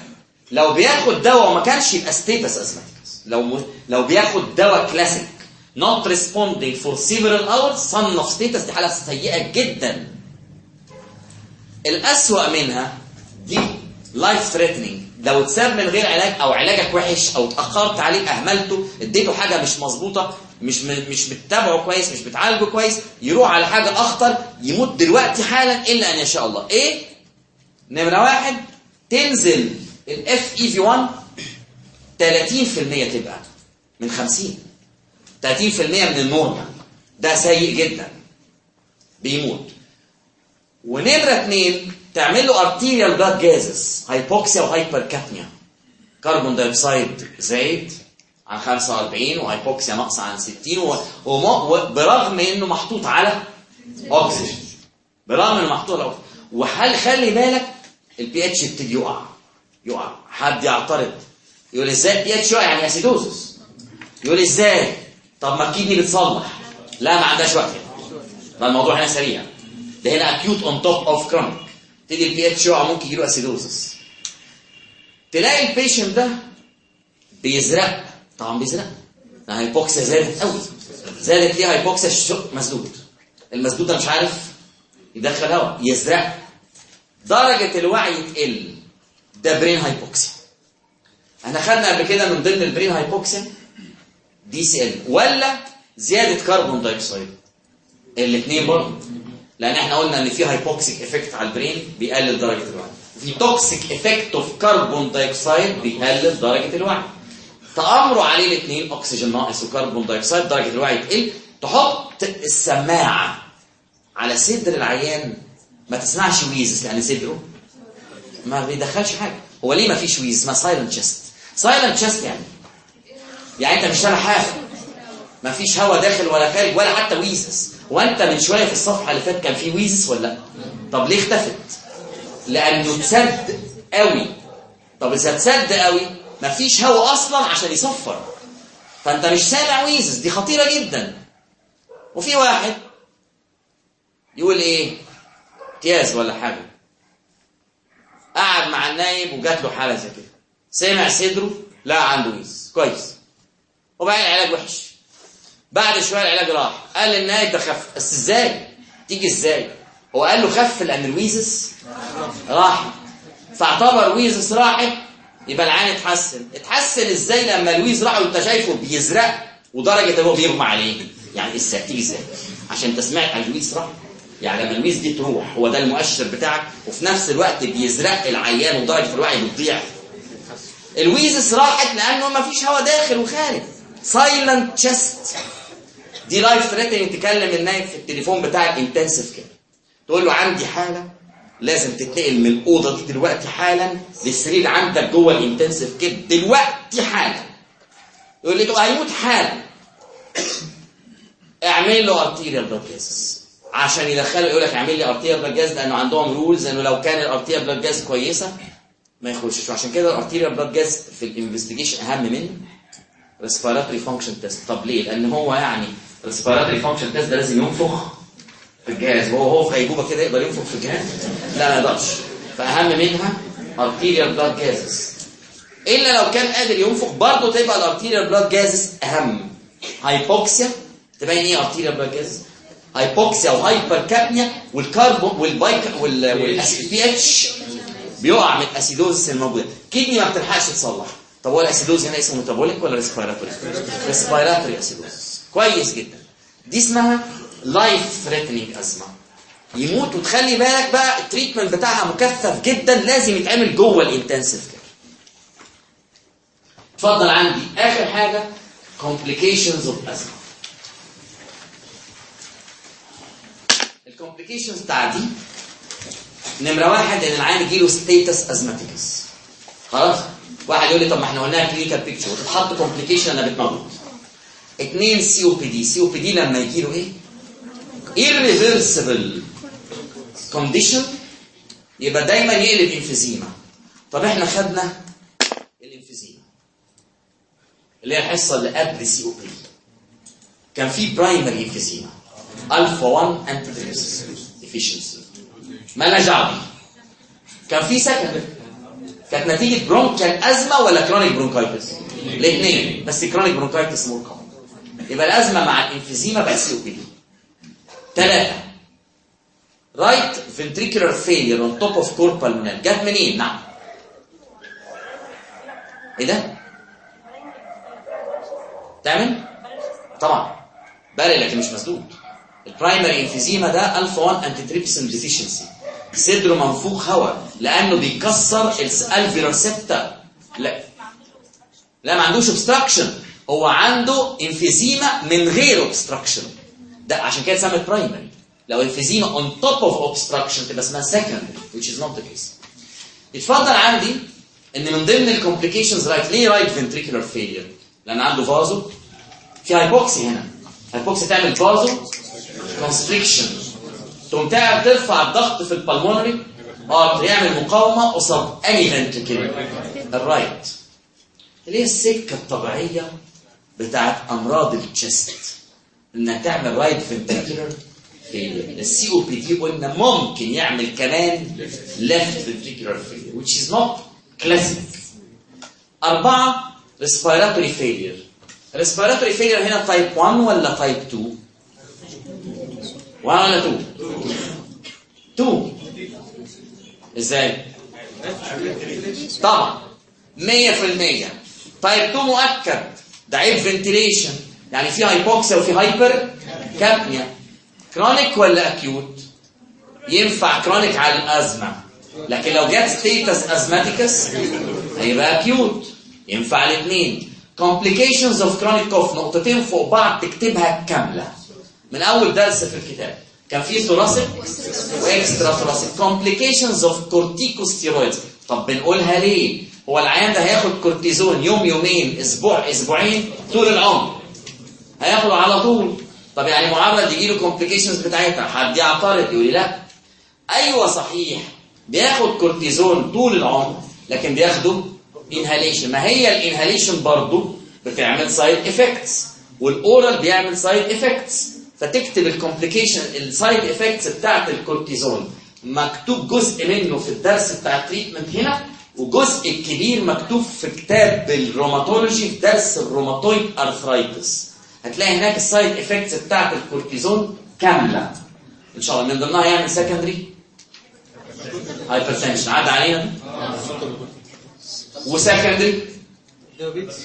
لو بياخد دواء وما كانش يبقى status asthmaticus لو م... لو بياخد دواء classic not responding for several hours صنف status دي حالة سيئة جدا. الأسوأ منها دي life threatening لو اتساب من غير علاج أو علاجك وحش أو اتأخرت عليه أهملته اديته حاجة مش مظبوطة مش مش بتتابعه كويس مش بتعالجه كويس يروح على حاجة أخطر يموت دلوقتي حالا إلا أن يشاء الله. إيه؟ نمرة واحد. تنزل ال FEV 1 30% تبقى من 50 30% من ال normal ده سيء جدا. بيموت. ونمرة اثنين تعمل له arterial blood gases hypoxia و hypercapnia carbon dioxide زايد عن 45 و hypoxia ناقصه عن 60 وبرغم إنه محطوط على اكسجين برغم إنه محطوط على اكسجين وحل خلي بالك البي اتش يبتدي يقع يقع حد يعترض يقول إزاي ال pH يقع يعني acidosis يقول إزاي طب ما ال kidney بتصلح لا ما عندهاش وقت ده الموضوع هنا سريع ده هنا acute on top of chronic تدي ال pH يقع ممكن يجيله acidosis تلاقي ال patient ده بيزرق طبعا بيزرق ال hypoxia زادت قوي زادت ليه hypoxia مسدود المسدود ده مش عارف يدخل هواء يزرق درجة الوعي تقل. ده brain hypoxia إحنا خدنا قبل كده من ضمن ال brain hypoxia دي سي ال ولا زيادة carbon dioxide الاثنين برضه لأن إحنا قلنا إن في hypoxic effect على ال brain بيقلل درجة الوعي. وفي toxic effect of carbon dioxide بيقلل درجة الوعي. تأمروا عليه الاثنين اكسجين ناقص و carbon dioxide درجة الوعي تقل. تحط السماعة على صدر العيان ما تسمعش wheezes لأن صدره ما بيدخلش حاجة. هو ليه ما فيش wheeze اسمها silent chest silent chest يعني. يعني انت مش سامع حاجة. ما فيش هوا داخل ولا خارج ولا حتى wheezes وانت من شوية في الصفحة اللي فاتت كان في wheezes ولا لأ؟ طب ليه اختفت؟ لأنه اتسد قوي. طب إذا اتسد قوي مفيش هوا أصلا عشان يصفر. فأنت مش سامع wheezes دي خطيرة جدا. وفي واحد يقول إيه؟ امتياز ولا حاجة. قعد مع النايب وجات له حالة زي كده. سمع صدره لا عنده wheezes كويس. وبعدين العلاج وحش. بعد شوية العلاج راح. قال للنايب ده خف. بس إزاي؟ تيجي إزاي؟ هو قال له خف لأن ال wheezes راح. فاعتبر wheezes راحت يبقى العيان اتحسن. اتحسن إزاي لما ال wheeze راح وأنت شايفه بيزرق؟ ودرجة هو بيغمى عليه. يعني إزاي؟ تيجي إزاي؟ عشان أنت سمعت عن ال wheeze راح؟ يعني لما ال wheeze دي تروح هو ده المؤشر بتاعك وفي نفس الوقت بيزرق العيان ودرجه الوعي بتضيع. ال wheezes راحت لأنه ما فيش هواء داخل وخارج. silent chest دي life threatening تكلم النايب في التليفون بتاع ال intensive care تقول له عندي حالة لازم تتنقل من الاوضه دي دلوقتي حالا للسرير عندك جوه ال intensive care دلوقتي حالا. يقول لي هيموت حالا. اعمل له arterial gas عشان يدخله يقول لك اعمل لي arterial blood gas لأنه عندهم rules انه لو كان ال arterial blood gas كويسة ما يخشش. وعشان كده ال arterial blood gas في ال investigation أهم من respiratory function test طب ليه؟ لأن هو يعني respiratory function test ده لازم ينفخ في الجهاز. وهو هو في غيبوبة كده يقدر ينفخ في الجهاز؟ لا ما يقدرش. فأهم منها arterial blood gases إلا لو كان قادر ينفخ برضه تبقى ال arterial blood gases أهم. hypoxia تبين إيه arterial blood gases hypoxia و hypercapnia والكربون وال bicarb وال pH بيقع من ال acidosis الموجودة. kidney ما بتلحقش تصلح طب هو ال acidosis هنا اسمه metabolic ولا respiratory respiratory acidosis كويس جدا. دي اسمها life threatening asthma يموت وتخلي بالك بقى ال treatment بتاعها مكثف جدا لازم يتعمل جوه ال intensive care اتفضل عندي. آخر حاجة complications of asthma. ال complications بتاع دي نمرة واحد ان العيان يجيله status asthmaticus خلاص؟ واحد يقول لي طب ما إحنا قلناها clinical picture وتتحط complication أنا بتموت. اثنين سي أو بي دي سي أو بي دي لما يجي له إيه؟ irreversible condition. يبقى دايما يقلب emphysema طب إحنا خدنا ال emphysema اللي هي الحصة اللي قبل COPD كان في primary emphysema الفا 1 anti deficiency مالناش دعوه كان في secondary كانت نتيجة bronchial asthma ولا chronic bronchitis الاثنين. بس chronic bronchitis more common يبقى ال asthma مع ال emphysema بقت COPD ثلاثة right ventricular failure on top of cor pulmonale جت منين؟ نعم. إيه ده؟ تعمل؟ طبعا. بالي لكن مش مسدود. ال primary emphysema ده الفا 1 anti deficiency صدره منفوخ هواء لأنه بيكسر ال alveolar septa لا. لا ما عندوش obstruction. هو عنده emphysema من غير obstruction. ده عشان كده اتسمت primary لو emphysema on top of obstruction تبقى اسمها secondary which is not the case. يتفضل عندي إن من ضمن ال complications right ليه right ventricular failure لأن عنده vaso. في hypoxia هنا. hypoxia تعمل vasoconstriction تقوم ترفع الضغط في ال pulmonary. آه يعمل مقاومة قصاد أنهي ventricle ال right اللي هي السكة الطبيعية بتاعت أمراض ال chest انها تعمل right failure. ال COPD قلنا ممكن يعمل كمان left ventricular failure which is not classic أربعة respiratory failure. Respiratory failure هنا type 1 ولا type 2 1 ولا 2 2 إزاي؟ طبعا. 100% type 2 مؤكد. ده عيب ventilation يعني في hypoxia وفي hypercapnia chronic ولا acute ينفع chronic على ال asthma. لكن لو جت status asthmaticus هيبقى acute ينفع الاثنين complications of chronic cough. نقطتين فوق بعض تكتبها كاملة. من أول درس في الكتاب. كان في thoracic و extrathoracic complications of corticosteroids. طب بنقولها ليه؟ هو العيان ده هياخد كورتيزون يوم يومين أسبوع أسبوعين؟ طول العمر. هياخده على طول. طب يعني معرض يجي له complications بتاعتها. حد يعترض يقول لي لا. أيوه صحيح. بياخد كورتيزون طول العمر لكن بياخده inhalation ما هي ال inhalation برضه؟ بتعمل side effects وال oral بيعمل side effects فتكتب ال complication ال side effects بتاعت الكورتيزون مكتوب جزء منه في الدرس بتاع ال treatment هنا وجزء الكبير مكتوب في كتاب ال rheumatology في درس ال rheumatoid arthritis هتلاقي هناك ال side effects بتاعت الكورتيزون كاملة. إن شاء الله من ضمنها يعمل secondary hypertension عدى علينا. و secondary؟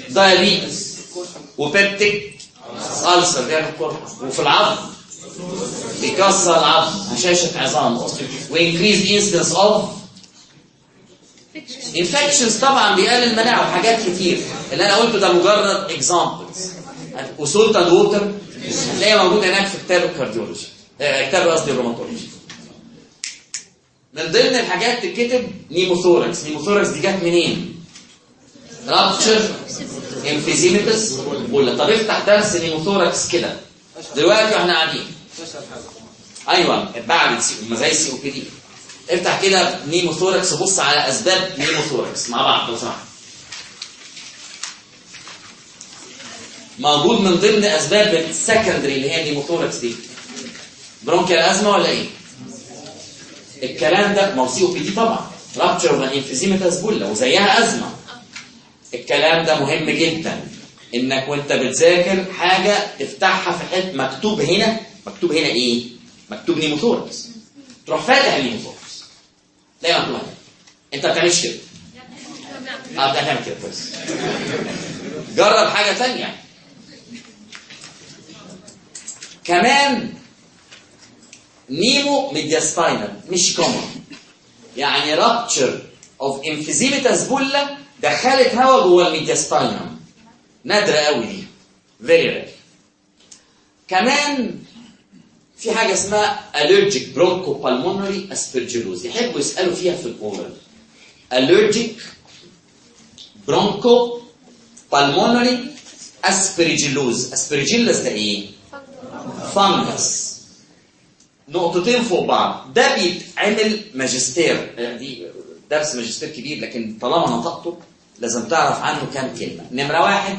diabetes و peptic؟ ulcer بيعمل كورتيز وفي العظم بيكسر العظم هشاشة عظام. و increase incidence of infections طبعا بيقلل المناعة وحاجات كتير. اللي أنا قلته ده مجرد examples و salt and water هتلاقيها موجودة هناك في كتاب ال cardiology آه، كتاب قصدي ال rheumatology. من ضمن الحاجات تتكتب pneumothorax. pneumothorax دي جت منين؟ ruptured emphysematous bulla طب افتح درس pneumothorax كده. دلوقتي وإحنا قاعدين. أيوه بعد زي ال COPD. افتح كده pneumothorax وبص على أسباب pneumothorax. مع بعض لو سمحت. موجود من ضمن أسباب ال secondary اللي هي ال pneumothorax دي. bronchial asthma ولا إيه؟ الكلام ده ما هو COPD طبعا. ruptured و emphysematous bulla وزيها asthma. الكلام ده مهم جدا. إنك وأنت بتذاكر حاجة تفتحها في حتة مكتوب هنا. مكتوب هنا إيه؟ مكتوب pneumothorax تروح فاتح ال pneumothorax تلاقي مكتوب هنا أنت ما بتعملش كده. آه بتعمل كده. كويس. جرب حاجة ثانية كمان pneumomediastinum مش common يعني rupture of emphysematous bulla دخلت هواء جوه ال mediastinum نادرة قوي دي. very rare كمان في حاجة اسمها allergic bronchopulmonary aspergillosis. يحبوا يسألوا فيها في ال oral. Allergic bronchopulmonary aspergillosis. Aspergillus ده إيه؟ فانجس نقطتين فوق بعض. ده بيتعمل ماجستير. دي درس ماجستير كبير لكن طالما نطقته لازم تعرف عنه كام كلمة نمرة واحد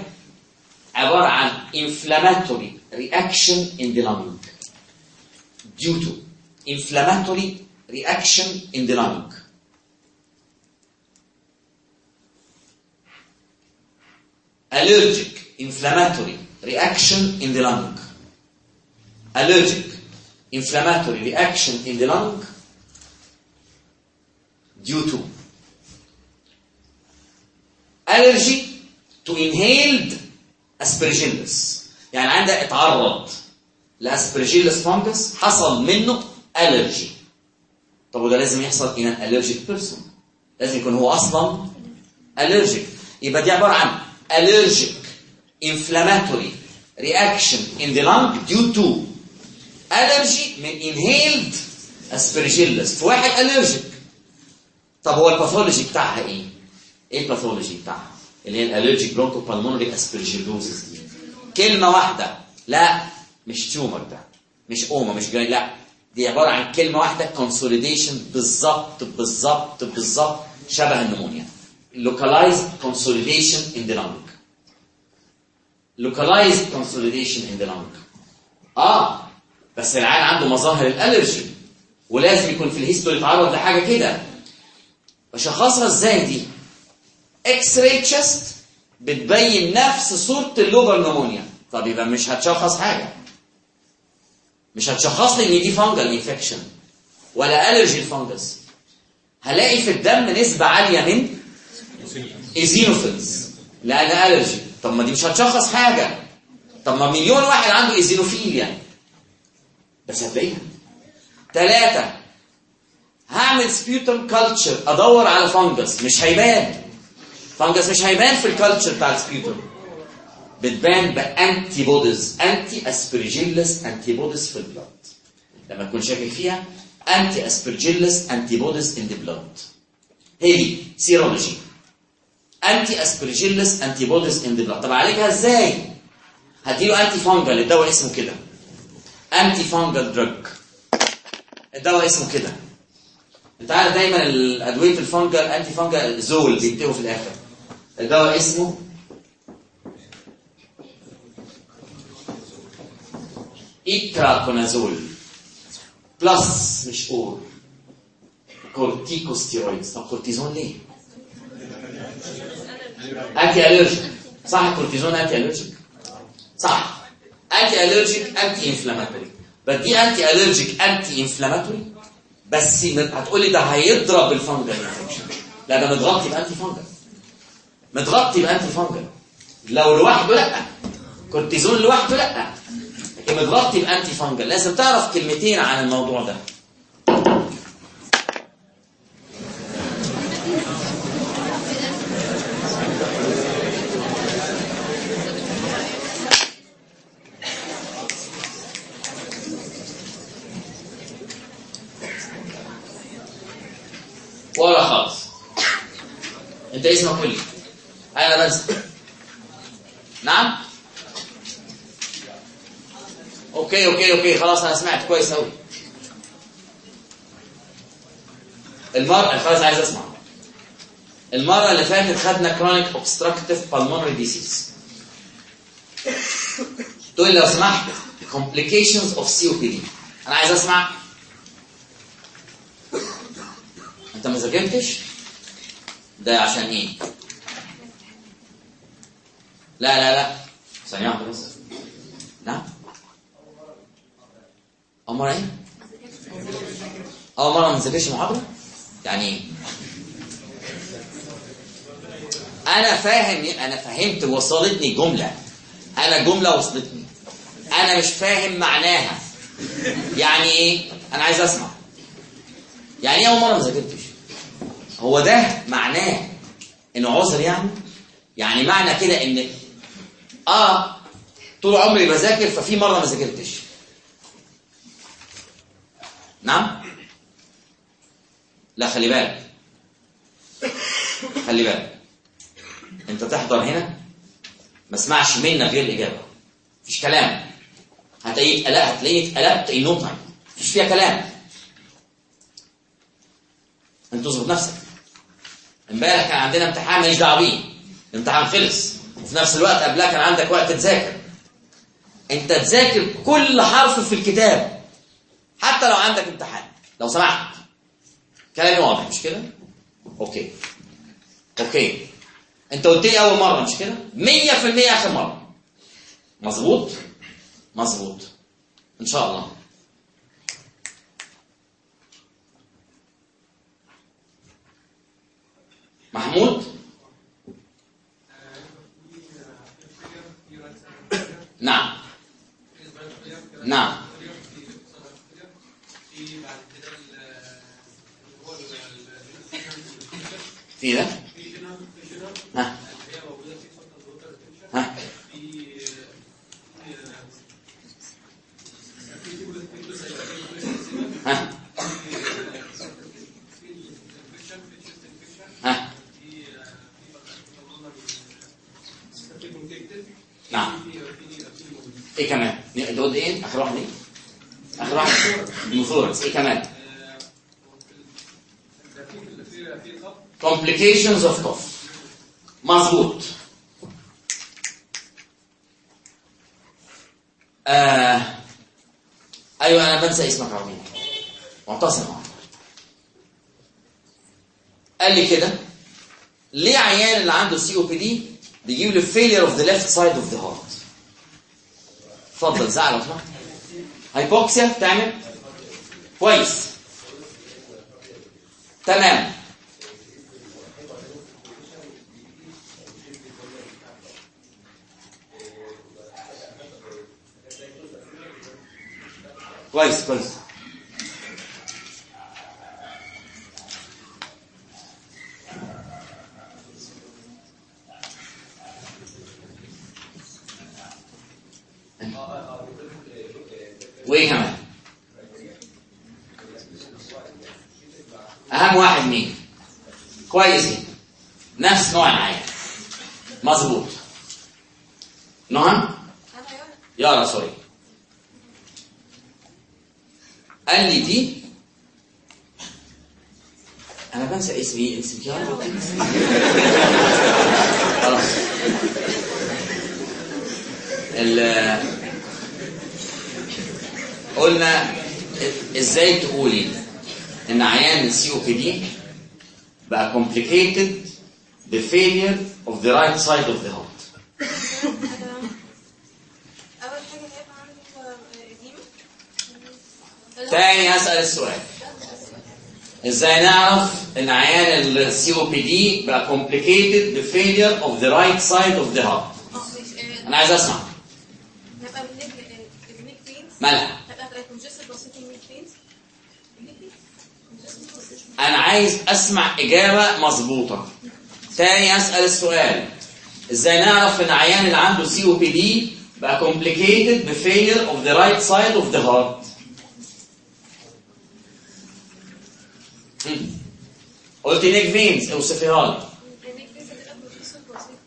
عبارة عن inflammatory reaction in the lung due to inflammatory reaction in the lung allergic inflammatory reaction in the lung allergic inflammatory reaction in the lung due to allergy to inhaled aspergillus يعني عندك اتعرض ل aspergillus fungus حصل منه allergy طب وده لازم يحصل in an allergic person لازم يكون هو أصلا allergic يبقى دي عباره عن allergic inflammatory reaction in the lung due to allergy من inhaled aspergillus في واحد allergic طب هو ال pathology بتاعها إيه؟ إيه ال pathology بتاعها؟ اللي هي ال allergic bronchopulmonary aspergillosis دي. كلمة واحدة. لا مش tumor ده. مش oma مش جاي لا دي عبارة عن كلمة واحدة. consolidation بالظبط بالظبط بالظبط شبه ال pneumonia. localized consolidation in the lung. localized consolidation in the lung. آه بس العيان عنده مظاهر ال allergy ولازم يكون في ال history يتعرض لحاجة كده. بشخصها إزاي دي X-ray chest بتبين نفس صورة ال lobar pneumonia. طب يبقى مش هتشخص حاجة. مش هتشخص لي إن دي fungal infection ولا allergy ال fungus هلاقي في الدم نسبة عالية من eosinophils لأن allergy طب ما دي مش هتشخص حاجة. طب ما مليون واحد عنده eosinophilia بس هتلاقيها. ثلاثة هعمل sputum culture أدور على fungus. مش هيبان. fungus مش هيبان في ال culture بتاع ال sputum بتبان ب antibodies anti-aspergillus antibodies في ال blood لما تكون شاكك فيها anti-aspergillus antibodies in the blood هي دي serology anti-aspergillus antibodies in the blood طب اعالجها إزاي؟ هديله antifungal الدواء اسمه كده. antifungal drug الدواء اسمه كده. انت عارف دايما الأدوية ال fungal antifungal zole بينتهوا في الآخر. الدواء اسمه itraconazole plus مش or corticosteroids. طب كورتيزون ليه؟ أنتي ألرجيك صح الكورتيزون أنتي ألرجيك صح. أنتي ألرجيك أنتي إنفلاماتوري بدي أنتي ألرجيك أنتي إنفلاماتوري بس هتقولي ده هيضرب infection لا ده متغطي ب antifungal متغطي ب antifungal لو لوحده لأ. كورتيزون لوحده لأ. لكن متغطي ب antifungal لازم تعرف كلمتين عن الموضوع ده. ولا خالص. انت اسمك كلي أنا بنسى نعم؟ okay okay okay. خلاص أنا سمعت. كويس قوي المرة خلاص عايز أسمع. المرة اللي فاتت خدنا chronic obstructive pulmonary disease تقول لو سمحت complications of COPD أنا عايز أسمع. أنت ما ذاكرتش؟ ده عشان إيه؟ لا لا لا ثانية واحدة بس نعم أول مرة إيه؟ أول مرة ما نذاكرش محاضرة؟ يعني إيه؟ أنا فاهم أنا فهمت وصلتني جملة أنا جملة وصلتني أنا مش فاهم معناها يعني إيه؟ أنا عايز أسمع يعني إيه أول مرة ما ذاكرتش؟ هو ده معناه إنه عذر يعني؟ يعني معنى كده إن آه طول عمري بذاكر ففي مرة ما ذاكرتش. نعم؟ لا خلي بالك. خلي بالك. انت تحضر هنا؟ ما اسمعش منك غير الإجابة. مفيش كلام. هتلاقيك اتقلقت هتلاقيك no time مفيش فيها كلام. انت تظبط نفسك. امبارح كان عندنا امتحان ماليش دعوة بيه. الامتحان خلص. وفي نفس الوقت قبلها كان عندك وقت تذاكر. انت تذاكر كل حرف في الكتاب حتى لو عندك امتحان. لو سمحت. كلامي واضح مش كده؟ okay. okay. أنت قلت لي أول مرة مش كده؟ 100% آخر مرة. مظبوط؟ مظبوط. إن شاء الله. محمود؟ نعم. نعم. في ده؟ ها. ها. ها. نعم. إيه كمان؟ دول إيه؟ آخر واحد إيه؟ آخر واحد. المفوركس إيه كمان؟ Complications of cough. مظبوط. آه أيوه أنا بنسى اسمك عمين معتصم. قال لي كده ليه عيان اللي عنده COPD بيجيب له failure of the left side of the heart اتفضل زعل لو سمحت hypoxia بتعمل كويس تمام كويس كويس وإيه كمان؟ أهم واحد مين؟ كويس. نفس نوع العين مظبوط. نعم يا سوري قال لي دي أنا بنسى اسمي. اسمك يارا خلاص. قلنا إزاي تقولي إن عيان ال COPD بقى complicated with failure of the right side of the heart. اول حاجة هيبقى عنده oedema تاني اسال السؤال. إزاي نعرف إن عيان ال COPD بقى complicated with failure of the right side of the heart آه ماشي أنا عايز أسمع. هيبقى ال neck ال neck veins مالها هيبقى congested بسيط ال neck veins ال neck veins أنا عايز أسمع إجابة مظبوطة. تاني أسأل السؤال. إزاي نعرف إن عيان اللي عنده COPD بقى complicated failure of the right side of the heart. قلت neck veins اوصفيها لي ال neck veins هتبقى congested بسيط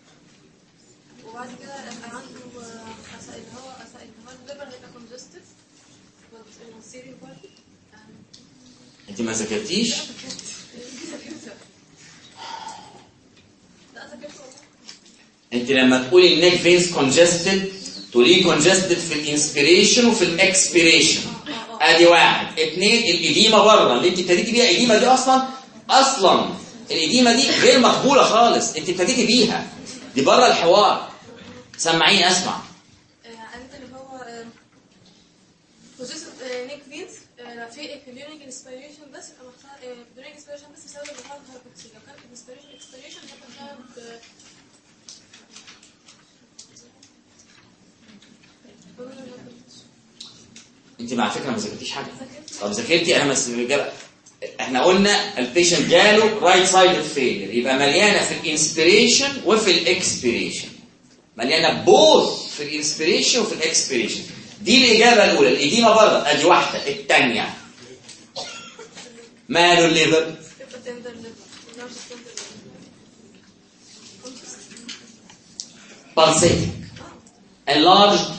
وبعد كده هيبقى عنده آه، أسا- اللي هو أسا- اللي هو الليفر هيبقى congested والسيريال بارتي انت ما ذاكرتيش انت لما تقولي النيك فينز كونجستد تقولي كونجستد في الانسبيريشن وفي الاكسبيريشن ادي واحد اتنين الاديمه بره اللي انت ابتديتي بيها الاديمه دي أصلا أصلا الاديمه دي غير مقبولة خالص. انت ابتديتي بيها. دي بره الحوار. سمعيني اسمع. عندي اللي هو بوزيشن نيك فينز في during inspiration بس يبقى مختار during inspiration بس بسبب اللي هو الهايبوكسي لو كان expiration هيبقى بسبب أنت مع فكرة ما ذاكرتيش حاجة؟ طب ذاكرتي أنا بس الاجابه إحنا قلنا ال patient جاله right side failure يبقى مليانة في الانسبيريشن وفي الاكسبيريشن مليانة بوث في الانسبيريشن وفي الاكسبيريشن دي الإجابة الأولى ال edema بره أدي واحدة الثانية ماله ال liver؟ Pulsating. Enlarged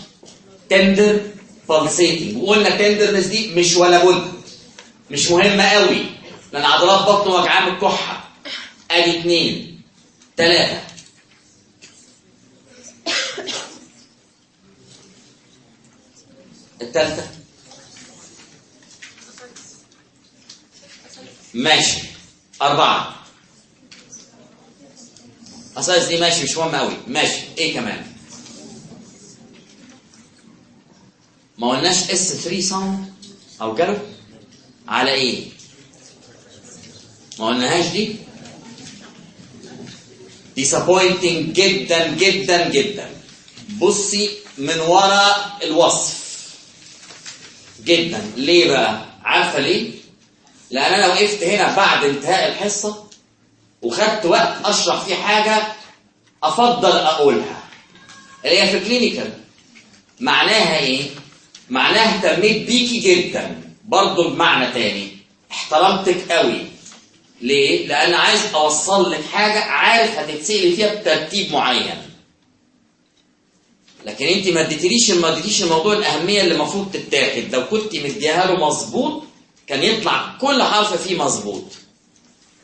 tender pulsating. وقلنا tenderness دي مش ولا بد مش مهمة قوي لأن عضلات بطنه وجعاه من الكحة أدي اتنين تلاتة. التالتة ماشي. أربعة. أساس دي ماشي مش مهم قوي ماشي. إيه كمان؟ ما قلناش اس 3 ساوند أو جرب على إيه؟ ما قلناهاش دي؟ Disappointing جدا جدا جدا. بصي من ورا الوصف. جدا. ليه بقى؟ عارفة ليه؟ لأن أنا وقفت هنا بعد انتهاء الحصة وخدت وقت أشرح فيه حاجة أفضل أقولها. اللي هي في كلينيكال معناها إيه؟ معناها اهتميت بيكي جدا. برضه بمعنى تاني. احترمتك قوي. ليه؟ لأن عايز أوصل لك حاجة عارف هتتسالي فيها بترتيب معين. لكن انت ما اديتليش ما اديتيش الموضوع الأهمية اللي المفروض تتاخد. لو كنت مديها له مظبوط كان يطلع كل حرف فيه مظبوط.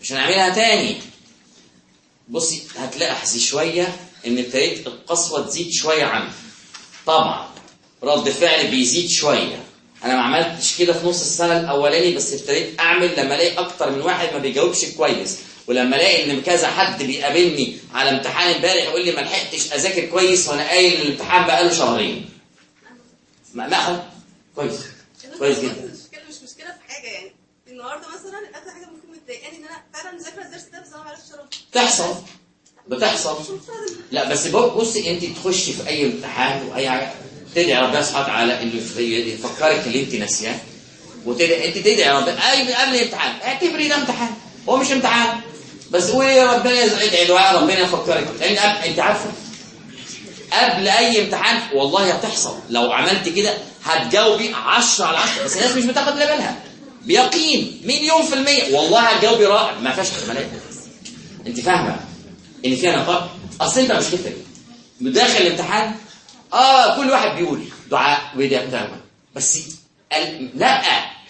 مش هنعملها تاني. بصي هتلاحظي شوية إن ابتديت القسوة تزيد شوية عنك طبعا رد فعل بيزيد شوية. أنا ما عملتش كده في نص السنة الأولاني بس ابتديت أعمل لما ألاقي أكتر من واحد ما بيجاوبش كويس. ولما الاقي ان كذا حد بيقابلني على امتحان امبارح يقول لي ما لحقتش اذاكر كويس وأنا قايل الامتحان بقاله شهرين. ما لا كويس. كويس جدا. مش مشكلة في حاجة يعني. النهارده مثلا أكتر حاجة ممكن مضايقاني إن أنا فعلا مذاكرة الدرس ده بس أنا ما عرفتش تحصل بتحصل. لا بس بصي أنت تخشي في أي امتحان واي حاجة تدعي ربنا سبحانه وتعالى إنه يف- يفكرك اللي أنت ناسياه وتدعي أنت تدعي ربنا. قبل الامتحان اعتبري ده امتحان. هو مش امتحان. بس قولي يا ربنا ادعي دعاء ربنا يفكرك لأن أنت عارفه؟ قبل أي امتحان والله هتحصل. لو عملت كده هتجاوبي 10 على 10 بس الناس مش بتاخد بالها بيقين مليون في المية. والله هتجاوبي رائع. ما فيهاش احتمالات أنت فاهمة إن فيها نقاط أصل أنت مشكلتك داخل الامتحان آه كل واحد بيقول دعاء بتاع بس. لأ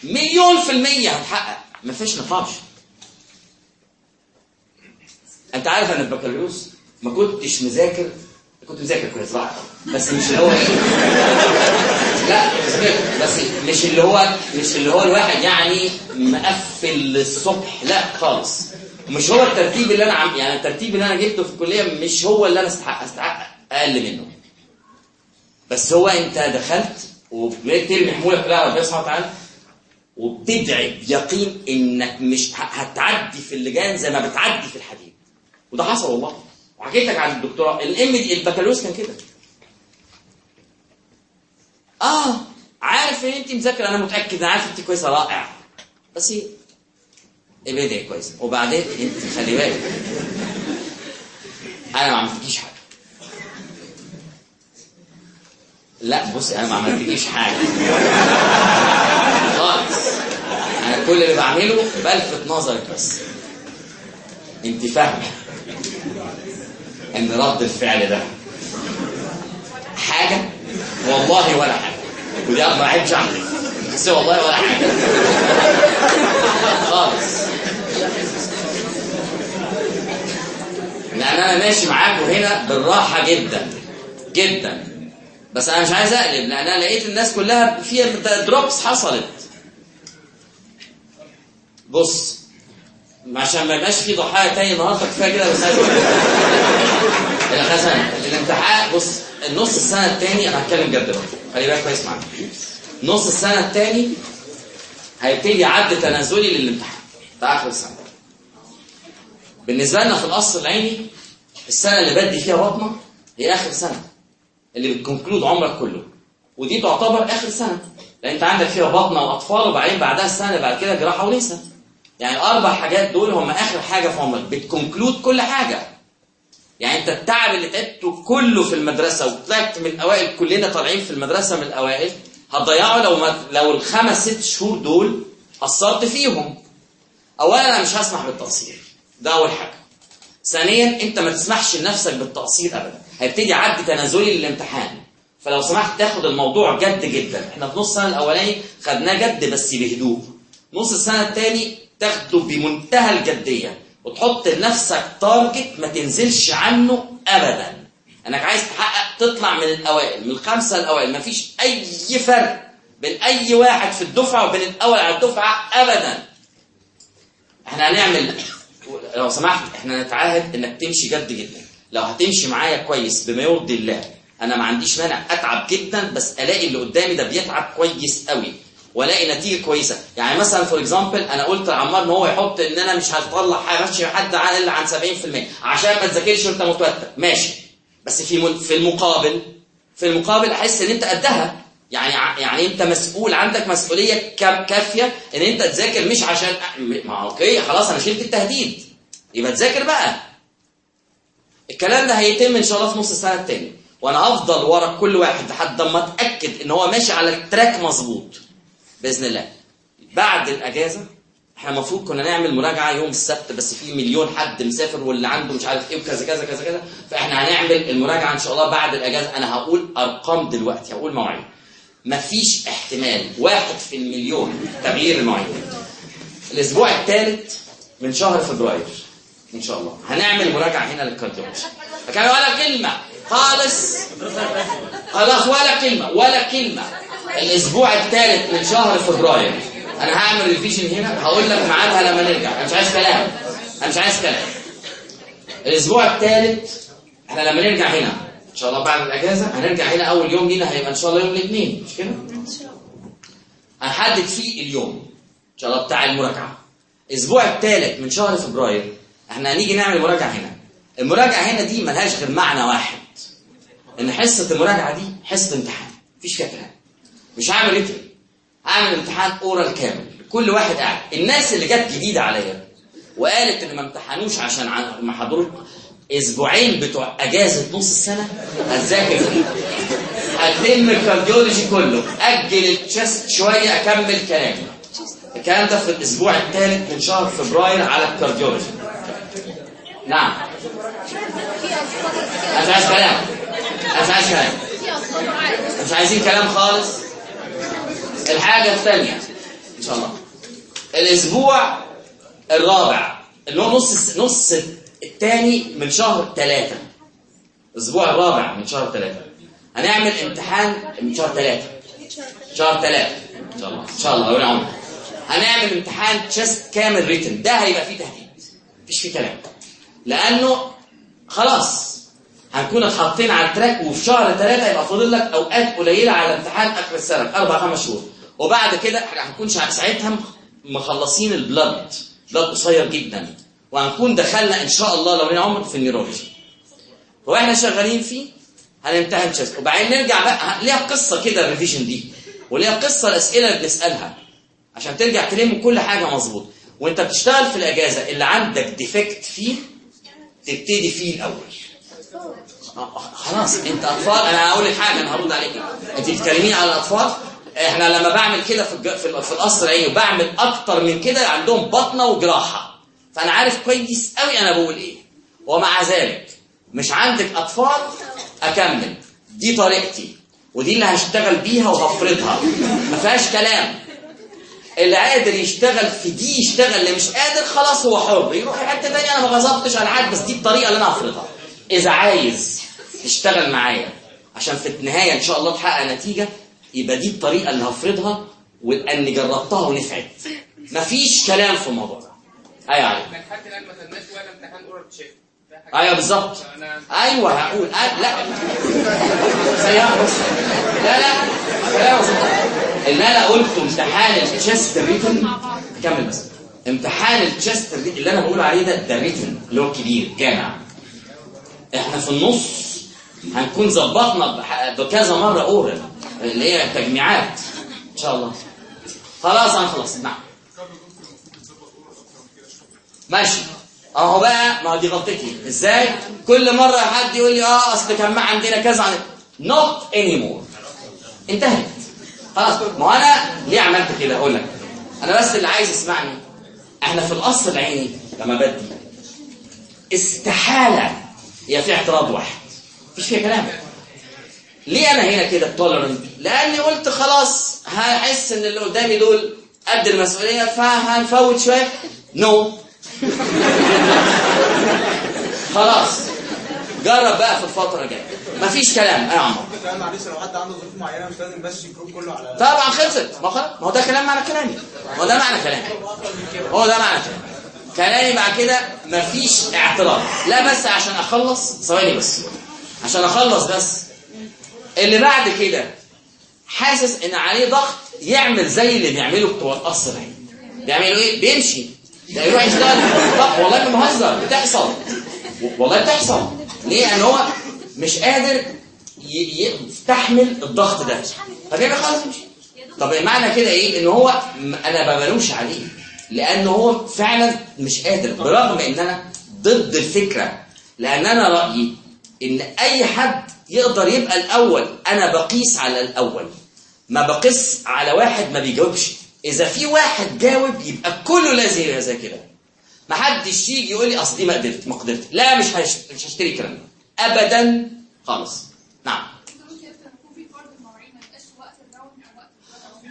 مليون في المية هتحقق. ما فيش نقاش. أنت عارف ان البكالوريوس ما كنتش مذاكر كنت مذاكر كويس صراحة بس مش اللي هو لا بس مش اللي هو مش اللي هو الواحد يعني مقفل الصبح لا خالص. مش هو الترتيب اللي أنا عم يعني الترتيب اللي أنا جبته في الكلية مش هو اللي أنا استحق استحق أقل منه. بس هو أنت دخلت وبقيت ترمي حمولك كلها ربنا سبحانه وتعالى وبتدعي بيقين إنك مش هتعدي في اللجان زي ما بتعدي في الحديد. وده حصل والله. وحكيت لك عن الدكتوراه الام البكالوريوس كان كده. آه عارف إن انت مذاكرة أنا متأكد أنا عارف انت كويسة رائع بس إيه؟ ابعدي كويس وبعدين انت خلي بالك. أنا ما عملتكيش حاجة. لا بصي أنا ما عملتكيش حاجة. خالص. أنا كل اللي بعمله بلفت نظرك بس. انت فاهمة. إن رد الفعل ده حاجة؟ والله ولا حاجة. ودي اكبر عيب شعبي. بس والله ولا حاجة. خالص. لأن أنا ماشي معاكم هنا بالراحة جدا. جدا. بس أنا مش عايز أقلب لأن أنا لقيت الناس كلها فيها دروبس حصلت. بص عشان ما يبقاش في ضحايا تاني النهارده كفاية كده بس لك. الخزان الامتحان بص النص السنة الثاني أنا هتكلم جد بقى. خلي بالك كويس معايا. نص السنة الثاني هيبتدي عد تنازلي للامتحان بتاع آخر السنة. بالنسبة لنا في القصر العيني السنة اللي بدي فيها بطنه هي آخر سنة اللي بتكونكلود عمرك كله. ودي تعتبر آخر سنة لأن أنت عندك فيها بطنة وأطفال وبعدين بعدها اللي بعد كده جراحة وليسة. يعني الأربع حاجات دول هم آخر حاجة في عمرك بتكونكلود كل حاجة. يعني انت التعب اللي تعبته كله في المدرسة وطلعت من الأوائل كلنا طالعين في المدرسة من الأوائل هتضيعه لو ما لو الخمس ست شهور دول قصرت فيهم. اولا أنا مش هسمح بالتقصير. ده أول حاجة. ثانيا أنت ما تسمحش لنفسك بالتقصير ابدا. هيبتدي عد تنازلي للامتحان. فلو سمحت تاخد الموضوع جد جدا. إحنا في نص السنة الأولاني خدناه جد بس بهدوء. نص السنة الثاني تاخده بمنتهى الجدية. وتحط لنفسك تارجت ما تنزلش عنه ابدا. أنك عايز تحقق تطلع من الأوائل من الخمسة الأوائل. ما فيش أي فرق بين أي واحد في الدفعة وبين الأول على الدفعة ابدا. إحنا هنعمل لو سمحت إحنا نتعاهد إنك تمشي جد جدا. لو هتمشي معايا كويس بما يرضي الله أنا ما عنديش مانع أتعب جدا بس ألاقي اللي قدامي ده بيتعب كويس قوي والاقي نتيجة كويسة. يعني مثلا for example أنا قلت لعمار إن هو يحط إن أنا مش هطلع همشي حد الا عن 70% عشان ما تذاكرش وأنت متوتر. ماشي. بس في في المقابل في المقابل أحس إن أنت قدها. يعني يعني أنت مسؤول عندك مسؤولية كا- كافية إن أنت تذاكر مش عشان ما أوكي خلاص أنا شلت التهديد. يبقى تذاكر بقى. الكلام ده هيتم إن شاء الله في نص السنة التاني وأنا هفضل ورا كل واحد لحد ما أتأكد إن هو ماشي على ال track مظبوط. بإذن الله. بعد الأجازة إحنا المفروض كنا نعمل مراجعة يوم السبت بس في مليون حد مسافر واللي عنده مش عارف إيه وكذا كذا كذا كذا. فإحنا هنعمل المراجعة إن شاء الله بعد الأجازة. أنا هقول أرقام دلوقتي هقول مواعيد. مفيش احتمال واحد في المليون تغيير المواعيد. الأسبوع الثالث من شهر فبراير إن شاء الله. هنعمل مراجعة هنا لل cardiology كان ولا كلمة خالص. خلاص ولا كلمة ولا كلمة. الأسبوع الثالث من شهر فبراير. أنا هعمل revision هنا هقول لك ميعادها لما نرجع. أنا مش عايز كلام. أنا مش عايز كلام. الأسبوع الثالث إحنا لما نرجع هنا إن شاء الله بعد الأجازة هنرجع هنا أول يوم لينا هيبقى إن شاء الله يوم الاثنين مش كده؟ هنحدد فيه اليوم إن شاء الله بتاع المراجعة. الأسبوع الثالث من شهر فبراير إحنا هنيجي نعمل مراجعة هنا. المراجعة هنا دي ملهاش غير معنى واحد. إن حصة المراجعة دي حصة امتحان. مفيش فيها كلام. مش هعمل ريتم هعمل امتحان أورال كامل. كل واحد قاعد. الناس اللي جت جديدة عليا وقالت إن ما امتحنوش عشان ما حضروش. أسبوعين بتوع أجازة نص السنة. هتذاكر هتلم ال cardiology كله. أجل ال chest شوية أكمل كلامي. الكلام ده في الأسبوع الثالث من شهر فبراير على ال cardiology. نعم. مش عايز كلام. مش عايز كلام. مش عايزين كلام خالص. الحاجة الثانية. إن شاء الله. الأسبوع الرابع اللي هو نص نص الثاني من شهر ثلاثة. الأسبوع الرابع من شهر ثلاثة. هنعمل امتحان من شهر ثلاثة. شهر ثلاثة. إن شاء الله. إن شاء الله ربنا يعوننا هنعمل امتحان chest كامل written ده هيبقى فيه تهديد. مفيش فيه كلام. لأنه خلاص. هنكون اتحطين على ال track وفي شهر ثلاثة يبقى فاضل لك أوقات قليلة على امتحان آخر السنة أربع خمس شهور. وبعد كده هنكون ساعتها مخلصين ال blood blood قصير جدا. وهنكون دخلنا إن شاء الله لو لنا عمر في ال neurology. وإحنا شغالين فيه هنمتحن chest وبعدين نرجع بقى ليها قصة كده ال revision دي. وليها قصة الأسئلة اللي بنسألها. عشان ترجع تلم كل حاجة مظبوط. وأنت بتشتغل في الأجازة اللي عندك defect فيه تبتدي فيه الأول. آه، خلاص انت أطفال أنا هقول لك حاجة أنا هرد عليك انت بتتكلمين على الأطفال؟ إحنا لما بعمل كده في في ال- في القصر العيني وبعمل أكتر من كده عندهم بطنة وجراحة. فأنا عارف كويس قوي أنا بقول إيه. ومع ذلك مش عندك أطفال أكمل. دي طريقتي. ودي اللي هشتغل بيها وهفرضها. ما فيهاش كلام. اللي قادر يشتغل في دي يشتغل اللي مش قادر خلاص هو حر. يروح حتة تانية أنا ما غصبتش على حد بس دي الطريقة اللي أنا هفرضها. إذا عايز تشتغل معايا. عشان في النهاية إن شاء الله تحقق نتيجة يبقى دي الطريقة اللي هفرضها وإني جربتها ونفعت. مفيش كلام في الموضوع ده. أيوه عليك لحد الان ما خدناش ولا امتحان تشيك. أيوه بالظبط. أيوه هقول. أه لا. لا لا. بسيط اللي أنا قلته امتحان ال chest written كمل بس. امتحان ال chest اللي أنا بقول عليه ده ده written اللي هو كبير جامع. إحنا في النص هنكون ظبطنا بكذا مرة اورال اللي هي تجميعات. إن شاء الله. خلاص أنا خلصت. نعم. ماشي. أهو بقى ما دي غلطتي. إزاي؟ كل مرة حد يقول لي آه أصل كان عندنا كذا عن not anymore. انتهت. خلاص. ما أنا ليه عملت كده؟ أقول لك. أنا بس اللي عايز يسمعني. إحنا في الأصل العيني لما بدي. استحالة. هي في اعتراض واحد. مفيش فيها كلام. ليه أنا هنا كده التولرنت لأني قلت خلاص هحس إن اللي قدامي دول قد المسؤولية فهنفوت شوية. نو no. خلاص. جرب بقى في الفترة الجاية. مفيش كلام يا عمر. كمان معلش لو حد عنده ظروف معينة مش لازم بس الجروب كله على طبعا خلصت. ما هو ده كلام معنى كلامي. ما هو ده معنى كلامي. هو ده معنى كلامي. كلامي مع كده مفيش اعتراض. لا بس عشان أخلص ثواني بس. عشان أخلص بس. اللي بعد كده حاسس إن عليه ضغط يعمل زي اللي بيعمله بتوع القصر بيعملوا إيه؟ بيمشي. ده يروح يشتغل طب والله ما بهزر بتحصل. والله بتحصل. ليه؟ لأن هو مش قادر يستحمل الضغط ده. فبيعمل خلاص يمشي. طب معنى كده إيه؟ إن هو أنا ما بلومش عليه. لأن هو فعلا مش قادر. برغم إن أنا ضد الفكرة. لأن أنا رأيي إن أي حد يقدر يبقى الأول أنا بقيس على الأول. ما بقيس على واحد ما بيجاوبش. إذا في واحد جاوب يبقى كله لازم يبقى زي كده. ما حدش يجي يقول لي أصل دي ما قدرت ما قدرت. لا مش. مش هشتري الكلام ده. ابدا خالص. نعم.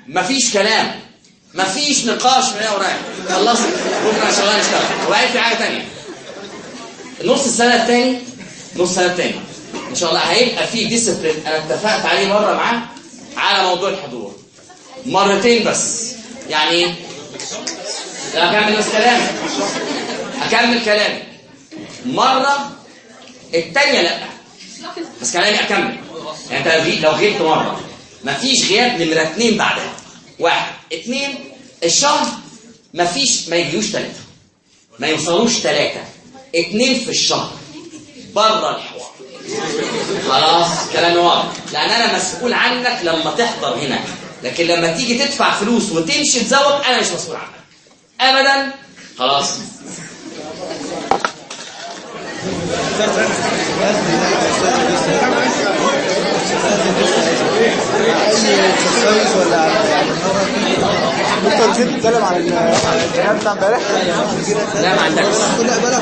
مفيش كلام. مفيش نقاش من هنا ورايح. خلصت. بكرة إن نشتغل. وبعدين في حاجة ثانية النص السنة الثاني نص السنة الثاني إن شاء الله هيبقى في ديسيبلين أنا اتفقت عليه مرة معاه على موضوع الحضور. مرتين بس. يعني؟ لا اكمل بس كلامي أكمل كلامي مرة الثانية لأ. بس كلامي أكمل. يعني أنت لو غبت مرة. مفيش غياب نمرة اثنين بعدها. واحد. اثنين الشهر مفيش ما يجيوش ثلاثة ما يوصلوش ثلاثة اثنين في الشهر. بره الحوار. خلاص كلامي واضح. لأن أنا مسؤول عنك لما تحضر هنا. لكن لما تيجي تدفع فلوس وتمشي تزوج أنا مش مسؤول عنك. ابدا. خلاص. تسويس ولا يعني دكتور نسيت تتكلم عن ال- عن الكلام بتاع امبارح؟ لا ما عندكش. لا